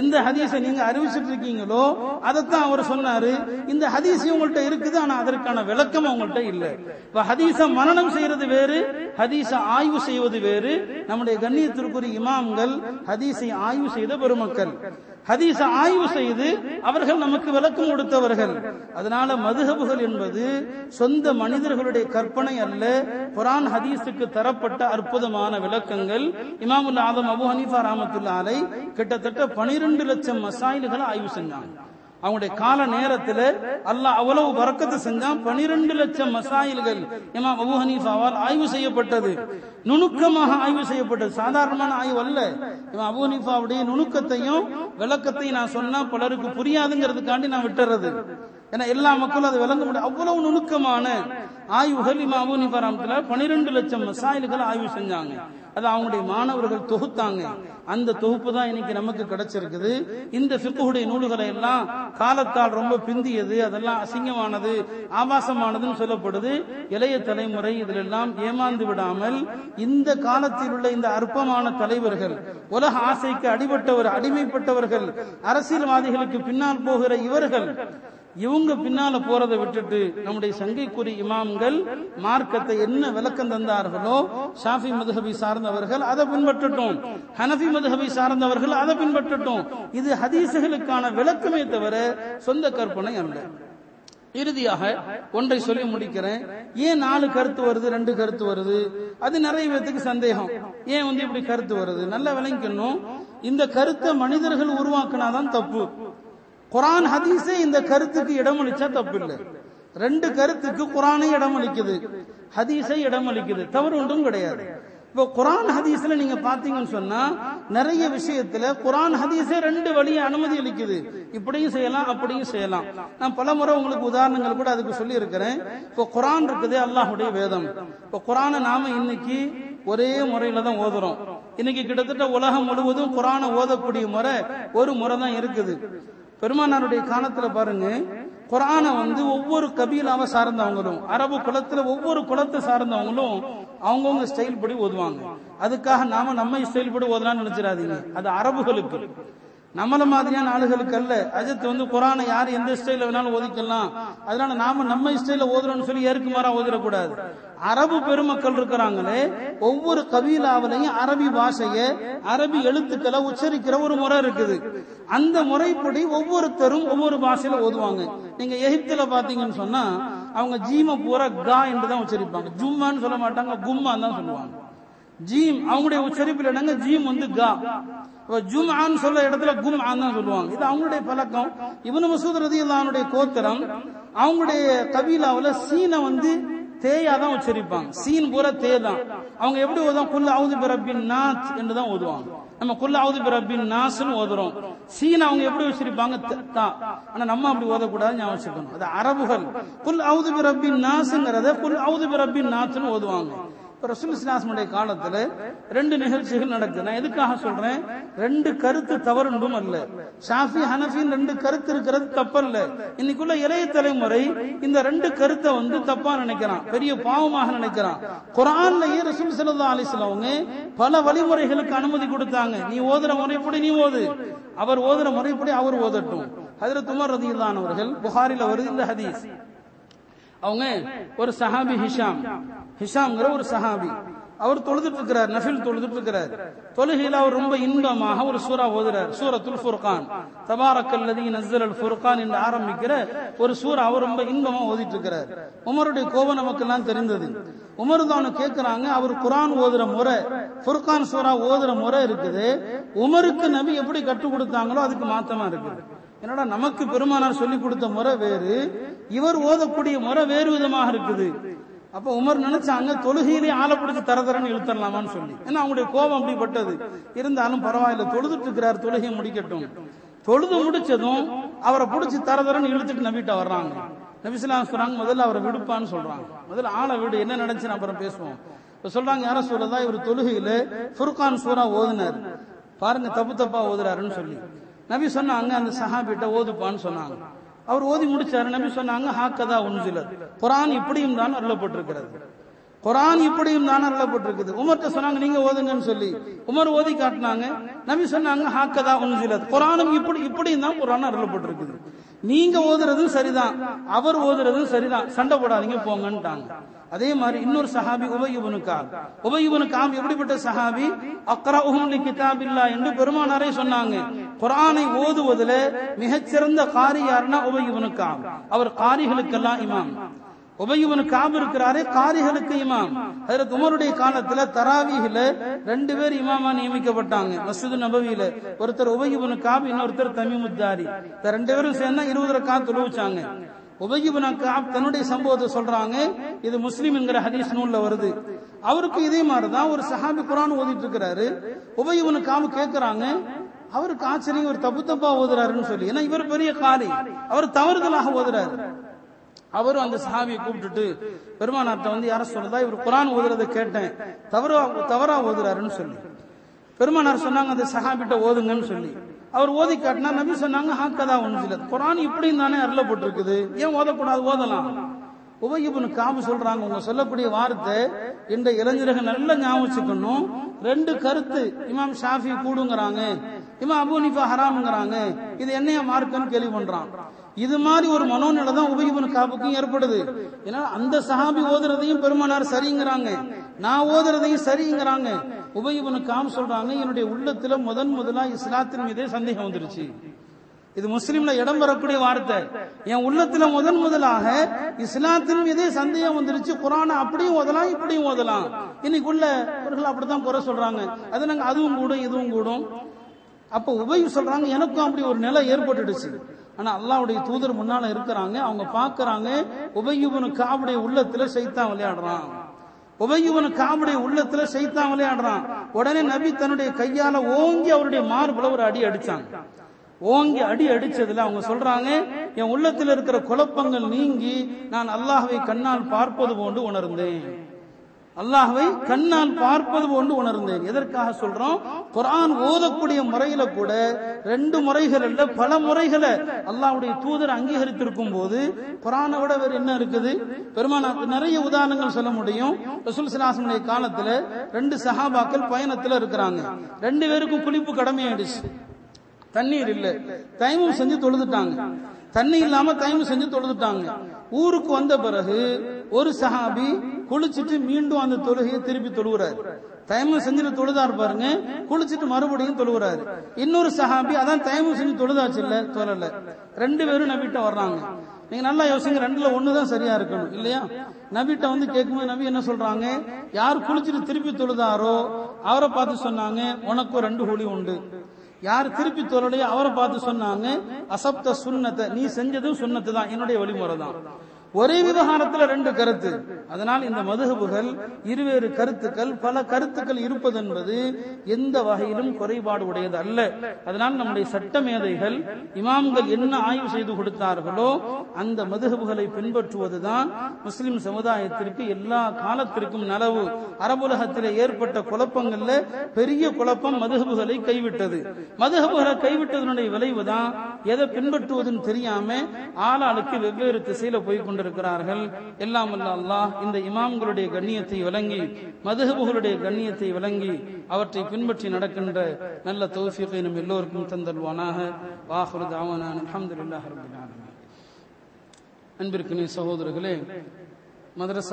எந்த ஹதீஸை நீங்க அறிவிச்சிட்டு இருக்கீங்களோ அதைத்தான் அவர் சொன்னாரு. இந்த ஹதீஸ் உங்கள்ட்ட இருக்குது ஆனா அதற்கான விளக்கம் உங்கள்ட்ட இல்ல. இப்ப ஹதீஸ மரணம் செய்யறது வேறு ஹதீஸ ஆய்வு செய்வது வேறு. நம்முடைய கண்ணியத்திற்குரிய இமாம்கள் ஹதீஸை ஆய்வு செய்த பெருமக்கள். ஹதீஸை ஆய்வு செய்து அவர்கள் நமக்கு விளக்கம் கொடுத்தவர்கள். அதனால மதுஹபுகள் என்பது சொந்த மனிதர்களுடைய கற்பனை அல்ல குரான் ஹதீஸுக்கு தரப்பட்ட அற்புதமான விளக்கங்கள். இமாமுல் ஆதம் அபு ஹனீஃபா ராமத்துல்லா அலை கிட்டத்தட்ட பனிரெண்டு லட்சம் மசாயில்களை ஆய்வு செஞ்சாங்க. அவங்களுடைய கால நேரத்துல அல்லாஹ் அவ்வளவு வரக்கத்து செஞ்சான். பனிரெண்டு லட்சம் மசாயில்கள் இமாம் அபு ஹனீஃபாவால் ஆய்வு செய்யப்பட்டது. நுணுக்கமாக ஆய்வு செய்யப்பட்டது. சாதாரணமான ஆய்வு அல்ல. இமாம் அபு ஹனீஃபாவுடைய நுணுக்கத்தையும் விளக்கத்தையும் நான் சொன்னா பலருக்கு புரியாதுங்கிறதுக்காண்டி நான் விட்டுறது. ஏன்னா எல்லா மக்களும் அதை விளங்க முடியாது. அவ்வளவு நுணுக்கமான ஆய்வுகள் இமாம் அபு ஹனீஃபா ராமத்துல பனிரெண்டு லட்சம் மசாயில்கள் ஆய்வு செஞ்சாங்க. அது அவங்களுடைய மாணவர்கள் தொகுத்தாங்க. அந்த தொகுப்பு தான் இன்னைக்கு நமக்கு கிடைச்சிருக்குது. இந்த பிக்குடைய நூல்களை எல்லாம் காலத்தால் ரொம்ப பிந்தியது அதெல்லாம் அசிங்கமானது ஆபாசமானதுன்னு சொல்லப்படுது. இளைய தலைமுறை இதில் எல்லாம் ஏமாந்து விடாமல் இந்த காலத்தில் உள்ள இந்த அற்பமான தலைவர்கள் உலக ஆசைக்கு அடிபட்டவர் அடிமைப்பட்டவர்கள் அரசியல்வாதிகளுக்கு பின்னால் போகிற இவர்கள் இவங்க பின்னால போறதை விட்டுட்டு நம்முடைய சங்கைக்குறி இமாம்கள் மார்க்கத்தை என்ன விளக்கம் தந்தார்களோ ஷாஃபி மதுஹபி சார்ந்தவர்கள் அதை பின்பற்றட்டும். ஹனஃபி மதுஹபி சார்ந்தவர்கள் அதை பின்பற்றட்டும். இது ஹதீசுகளுக்கான விளக்கமே தவிர சொந்த கற்பனை அல்ல. இறுதியாக ஒன்றை சொல்லி முடிக்கிறேன். ஏன் நாலு கருத்து வருது ரெண்டு கருத்து வருது? அது நிறைய பேத்துக்கு சந்தேகம். ஏன் வந்து இப்படி கருத்து வருது? நல்லா விளங்கிக்கணும். இந்த கருத்தை மனிதர்கள் உருவாக்குனாதான் தப்பு. குரான் ஹதீஸே இந்த கருத்துக்கு இடமளிச்சா தப்பு இல்லை ரெண்டு கருத்துக்கு குரானே இடமளிக்குது. ஹதீஸை இடமளிக்குது. தவறு ஒன்றும் கிடையாது. இப்போ குரான் ஹதீஸ்ல நீங்க பாத்தீங்கன்னு சொன்னா நிறைய விஷயத்துல குரான் ஹதீஸே ரெண்டு வழியை அனுமதி அளிக்குது. இப்படியும் செய்யலாம் அப்படியும் செய்யலாம். நான் பல முறை உங்களுக்கு உதாரணங்கள் கூட அதுக்கு சொல்லி இருக்கிறேன் இப்போ குரான் இருக்குது அல்லாஹுடைய வேதம். இப்போ குரானை நாம இன்னைக்கு ஒரே முறையில தான் ஓதுறோம். இன்னைக்கு கிட்டத்தட்ட உலகம் முழுவதும் குரானை ஓதக்கூடிய முறை ஒரு முறை தான் இருக்குது. பெருமானாருடைய காலத்துல பாருங்க குரானை வந்து ஒவ்வொரு கபீலாவை சார்ந்தவங்களும் அரபு குலத்துல ஒவ்வொரு குலத்தை சார்ந்தவங்களும் அவங்கவுங்க ஸ்டைல் படி ஓதுவாங்க. அதுக்காக நாம நம்ம ஸ்டைல் படி ஓதலாம்னு நினைச்சிடாதீங்க. அது அரபுகளுக்கு. நம்மள மாதிரியான ஆளுகளுக்கு அல்ல அஜித் வந்து குரானை யார் எந்த ஸ்டைல வேணாலும் ஒதுக்கலாம். அதனால நாம நம்ம ஸ்டைல ஓதுறோம்னு சொல்லி ஏற்குமாறா ஓதிடக்கூடாது. அரபு பெருமக்கள் இருக்கிறாங்களே ஒவ்வொரு கபீலாவிலையும் அரபி பாஷைய அரபி எழுத்துக்களை உச்சரிக்கிற ஒரு முறை இருக்குது. அந்த முறைப்படி ஒவ்வொருத்தரும் ஒவ்வொரு பாஷையில ஓதுவாங்க. நீங்க எகிப்துல பாத்தீங்கன்னு சொன்னா அவங்க ஜீம பூரா கா என்று தான் உச்சரிப்பாங்க. ஜும்மான்னு சொல்ல மாட்டாங்க கும்மான்னு தான் சொல்லுவாங்க. ஜீம் அவங்களுடைய உச்சரிப்பில் என்னங்க? ஜீம் வந்து கா. ஜும்ஆன்னு சொல்ல இடத்துல கும் தான் சொல்லுவாங்க. இது அவங்களுடைய பழக்கம். இவனு மசூத் ரதியுல்லானுடைய கோத்திரம். அவங்களுடைய கபீலாவில் சீனை வந்து தேயா தான் உச்சரிப்பாங்க. சீன் பூரா தே தான். அவங்க எப்படி ஓதுவாங்க? குல்ல அவுது பிரபின் நாத் என்று தான் ஓதுவாங்க. நம்ம குல்ல அவுது பிரபின் நாஸ்னு ஓதுறோம். சீன் அவங்க எப்படி உச்சரிப்பாங்க? தா ஆனா நம்ம அப்படி ஓதக்கூடாது ஞாபகம் வச்சுக்கணும். அது அரபுகள். குல் அவுது பிரபின் நாஸ்ங்கிறத குல் அவுது பிரபின் நாத்னு ஓதுவாங்க. ரசூல் இஸ்லாஸ்முடைய காலத்துல ரெண்டு நிகழ்ச்சிகள் நடக்குது. நான் எதுக்காக சொல்றேன்? ரெண்டு கருத்து தவறுண்டும் அல்ல. ஷாஃபி ஹனஃபின் ரெண்டு கருத்து இருக்கிறது தப்பல்ல. இன்னைக்குள்ள இளைய தலைமுறை இந்த ரெண்டு கருத்தை வந்து தப்பா நினைக்கிறான். பெரிய பாவமாக நினைக்கிறான். குரான்லயே ரசூல் சல்லா அலிஸ்லவங்க பல வழிமுறைகளுக்கு அனுமதி கொடுத்தாங்க. நீ ஓதுற முறைப்படி நீ ஓது? அவர் ஓதுற முறைப்படி அவர் ஓதட்டும். ஹதரத் உமர் ரதியில்லானவர்கள் புகாரில வருது இந்த ஹதீஸ். அவங்க ஒரு சஹாபி ஹிஷாம். ஹிஷாம்ங்கிற ஒரு சஹாபி. அவர் தொழுதுட்டு இருக்கிறார் நஃபில் தொழுதுட்டு இருக்கிறார் தொழுகையில் அவர் ரொம்ப இன்பமாக ஒரு சூரா ஓதுறார் சூரத்துல் ஃபுர்கான். தபாரக்கல்லதி நஸ்ஸல் அல் ஃபுர்கான் என்று ஆரம்பிக்கிற ஒரு சூரா அவர் ரொம்ப இன்பமா ஓதிட்டு இருக்கிறார் உமருடைய கோபம் நமக்கு எல்லாம் தெரிந்தது. உமர் தான் கேட்கிறாங்க அவர் குரான் ஓதுற முறை ஃபுர்கான் சூரா ஓதுற முறை இருக்குது. உமருக்கு நபி எப்படி கற்றுக் கொடுத்தாங்களோ அதுக்கு மாத்தமா இருக்குது. என்னடா நமக்கு பெருமானார் சொல்லி கொடுத்த முறை வேறு இவர் ஓதக்கூடிய முறை வேறு விதமாக இருக்குது. அப்ப உமர் நினைச்சாங்க தொழுகையிலே ஆளை பிடிச்சி தரதரன்னு இழுத்தரலாமான்னு சொல்லி. ஏன்னா அவங்களுடைய கோபம் அப்படிப்பட்டது. இருந்தாலும் பரவாயில்ல தொழுதுட்டு இருக்கிறார் தொழுகையை முடிக்கட்டும். தொழுது முடிச்சதும் அவரை பிடிச்சி தர தரன்னு இழுத்துட்டு நம்பிட்டு வர்றாங்க. நபிசுலாம் சொல்றாங்க முதல்ல அவரை விடுப்பான்னு சொல்றாங்க. முதல்ல ஆளை விடு என்ன நினைச்சு அப்புறம் பேசுவோம். இப்ப சொல்றாங்க யார சொல்லதா இவர் தொழுகையில ஃபுர்கான் சூரா ஓதுனார். பாருங்க தப்பு தப்பா ஓதுறாருன்னு சொல்லி. நபி சொன்னாங்க அந்த சஹாபிட்ட ஓதுப்பான்னு சொன்னாங்க. அவர் ஓதி முடிச்சாரு. நபி சொன்னாங்க ஹாக்கதா உன்சிலர் குரான் இப்படியும் தான் அருளப்பட்டிருக்கிறது. குரான் இப்படியும் தான் அருளப்பட்டிருக்குது. உமர்ட்ட சொன்னாங்க நீங்க ஓதுங்கன்னு சொல்லி. உமர் ஓதி காட்டினாங்க. நபி சொன்னாங்க ஹாக்கதா உன்சிலர் குரானும் இப்படி இப்படியும் தான் குரான் அருளப்பட்டிருக்குது. நீங்க ஓதுறதும் சரிதான். அவர் ஓதுறதும் சரிதான். சண்டை போடாதீங்க போங்கன்ட்டாங்க. அதே மாதிரி இன்னொரு சஹாபி உபயுபனு காம் உபயுபனு காம் எப்படிப்பட்ட சஹாபி? அக்ரா உஹம் கிதாபில்லா என்று பெருமானாரே சொன்னாங்க. குரானை ஓதுவதில் மிகச்சிறந்த காரி யாருன்னா உபயுவனு காம் அவர் காரிகளுக்கெல்லாம் இமாம். உபயுவனு காம் இருக்கிறாரே காரிகளுக்கு இமாம். ஹஜரத் உமருடைய காலத்துல தராவிகில ரெண்டு பேர் இமாமா நியமிக்கப்பட்டாங்க மசூது நபவியில. ஒருத்தர் உபயுவனு காப் இன்னொருத்தர் தமிமுத்தாரி. இந்த ரெண்டு பேரும் சேர்ந்தா இருபது ரக்கா தொழுவிச்சாங்க. உபயிபுன காப் தன்னுடைய சம்பவத்தை சொல்றாங்க இது முஸ்லீம் என்கிற ஹதீஸ் நூல்ல வருது. அவருக்கு இதே மாதிரிதான் ஒரு சஹாபி குரான் ஓதிட்டு இருக்கிறாரு. உபயிபுன காபு கேட்கிறாங்க அவருக்கு ஆச்சரியம் ஒரு தப்பு தப்பா ஓதுறாருன்னு சொல்லி. ஏன்னா இவர் பெரிய காலி. அவர் தவறுதலாக ஓதுறாரு. அவரும் அந்த சஹாபியை கூப்பிட்டுட்டு பெருமானார்ட்ட வந்து யார சொல்றதா இவர் குரான் ஓதுறதை கேட்டேன். தவறா தவறா ஓதுறாருன்னு சொல்லி. பெருமானார் சொன்னாங்க அந்த சஹாபிட்ட ஓதுங்கன்னு சொல்லி. அவர் ஓதி காட்டினா நபி சொன்னாங்க ஹாக்கதா ஒன்று குரான் இப்படியும் தானே அருளப்பட்டிருக்குது ஏன் ஓதக்கூடாது? ஓதலாம். உபயிபுன் காபு சொல்றாங்க உங்க சொல்லக்கூடிய வார்த்தை இந்த இளைஞர்கள் நல்ல ஞாபகம் ரெண்டு கருத்து இமாம் ஷாஃபி கூடுங்கிறாங்க. இமாம் அபூனிஃபா ஹராம்ங்கிறாங்க. இது என்னைய மார்க்குன்னு கேள்வி பண்றான். இது மாதிரி ஒரு மனோநிலை தான் உபயிபுன் காபுக்கும் ஏற்படுது. ஏன்னா அந்த சஹாபி ஓதுறதையும் பெருமானார் சரிங்கிறாங்க. நான் ஓதுறதையும் சரிங்கிறாங்க. உபயிபுன் காம் சொல்றாங்க என்னுடைய உள்ளத்துல முதன் முதலா இஸ்லாத்தின் மீதே சந்தேகம் வந்துருச்சு. இது முஸ்லீம்ல இடம் பெறக்கூடிய வார்த்தை. என் உள்ளத்துல முதன் முதலாக இஸ்லாத்திலும் இதே சந்தேகம் வந்துருச்சு. குரான அப்படியும் ஓதலாம் இப்படியும் ஓதலாம். இன்னைக்குள்ள அப்படித்தான் குறை சொல்றாங்க. அது நாங்க அதுவும் கூடும் இதுவும் கூடும். அப்ப உபய் சொல்றாங்க எனக்கும் அப்படி ஒரு நிலை ஏற்பட்டுடுச்சு. ஆனா அல்லாவுடைய தூதர் முன்னால இருக்கிறாங்க அவங்க பாக்குறாங்க உபயுபனு காவுடைய உள்ளத்துல சைத்தான் விளையாடுறான். உபயுபனு காவுடைய உள்ளத்துல சைத்தான் விளையாடுறான். உடனே நபி தன்னுடைய கையால ஓங்கி அவருடைய மார்புல ஒரு அடி அடிச்சாங்க. ஓங்கி அடி அடிச்சதுல அவங்க சொல்றாங்க என் உள்ளத்தில் இருக்கிற குழப்பங்கள் நீங்கி நான் அல்லாஹவை கண்ணால் பார்ப்பது போன்று உணர்ந்தேன். அல்லாஹ்வை கண்ணால் பார்ப்பது போன்று உணர்ந்தேன். எதற்காக சொல்றோம்? குரான் ஓதக்கூடிய முறையில கூட ரெண்டு முறைகள் இல்ல பல முறைகளை அல்லாஹுடைய தூதர் அங்கீகரித்திருக்கும் போது குரானை விட வேறு என்ன இருக்குது? பெருமானாக்கு நிறைய உதாரணங்கள் சொல்ல முடியும். ரசூல் சிலாசனுடைய காலத்துல ரெண்டு சஹாபாக்கள் பயணத்துல இருக்கிறாங்க. ரெண்டு பேருக்கும் குளிப்பு கடமையாயிடுச்சு. தண்ணீர் இல்ல. தைமம் செஞ்சு தொழுதுட்டாங்க. தண்ணி இல்லாம தைமம் செஞ்சு தொழுதுட்டாங்க. ஊருக்கு வந்த பிறகு ஒரு சஹாபி குளிச்சுட்டு மீண்டும் அந்த தொழுகையை திருப்பி தொழுகிறாரு. தயமம் செஞ்சுட்டு தொழுதாரு பாருங்க. குளிச்சுட்டு மறுபடியும் தொழுகிறாரு. இன்னொரு சஹாபி அதான் தயமம் செஞ்சு தொழுதாச்சு இல்ல தொழல. ரெண்டு பேரும் நபிட்ட வர்றாங்க. நீங்க நல்லா யோசிங்க ரெண்டுல ஒண்ணுதான் சரியா இருக்கணும் இல்லையா? நபிட்ட வந்து கேட்கும்போது நபி என்ன சொல்றாங்க? யார் குளிச்சுட்டு திருப்பி தொழுதாரோ அவரை பார்த்து சொன்னாங்க உனக்கும் ரெண்டு கூலி உண்டு. யார் திருப்பி தொழலையோ அவரை பார்த்து சொன்னாங்க அசப்த சுண்ணத்தை நீ செஞ்சதும் சுண்ணத்து தான் என்னுடைய வழிமுறை தான் ஒரே விவகாரத்துல ரெண்டு கருத்து. அதனால் இந்த மதுகபுகள் இருவேறு கருத்துக்கள் பல கருத்துக்கள் இருப்பது என்பது எந்த வகையிலும் குறைபாடு உடையது அல்ல. அதனால் நம்முடைய சட்ட மேதைகள் இமாம்கள் என்ன ஆய்வு செய்து கொடுத்தார்களோ அந்த மதுகபுகளை பின்பற்றுவதுதான் முஸ்லிம் சமுதாயத்திற்கு எல்லா காலத்திற்கும் நலவு. அரபுலகத்தில் ஏற்பட்ட குழப்பங்கள்ல பெரிய குழப்பம் மதுகபுகளை கைவிட்டது. மதுகபுகளை கைவிட்டதனுடைய விளைவுதான் எதை பின்பற்றுவதுன்னு தெரியாம ஆளாளுக்கு வெவ்வேறு திசையில போய் கொண்டிருக்கிறார்கள். எல்லாம் அல்ல அல்லாஹ் இந்த இமாம்களுடைய கண்ணியத்தை விளங்கி மதுகபுகளுடைய கண்ணியத்தை விளங்கி அவற்றை பின்பற்றி நடக்கின்ற நல்ல தௌஃபீகை நம் எல்லோருக்கும் தந்தல்வானாக வாஹுரு தாவனான் அஹமதுல்லாஹ் ரப்பில் ஆலமீன். அன்பிற்குரிய சகோதரர்களே மதரசா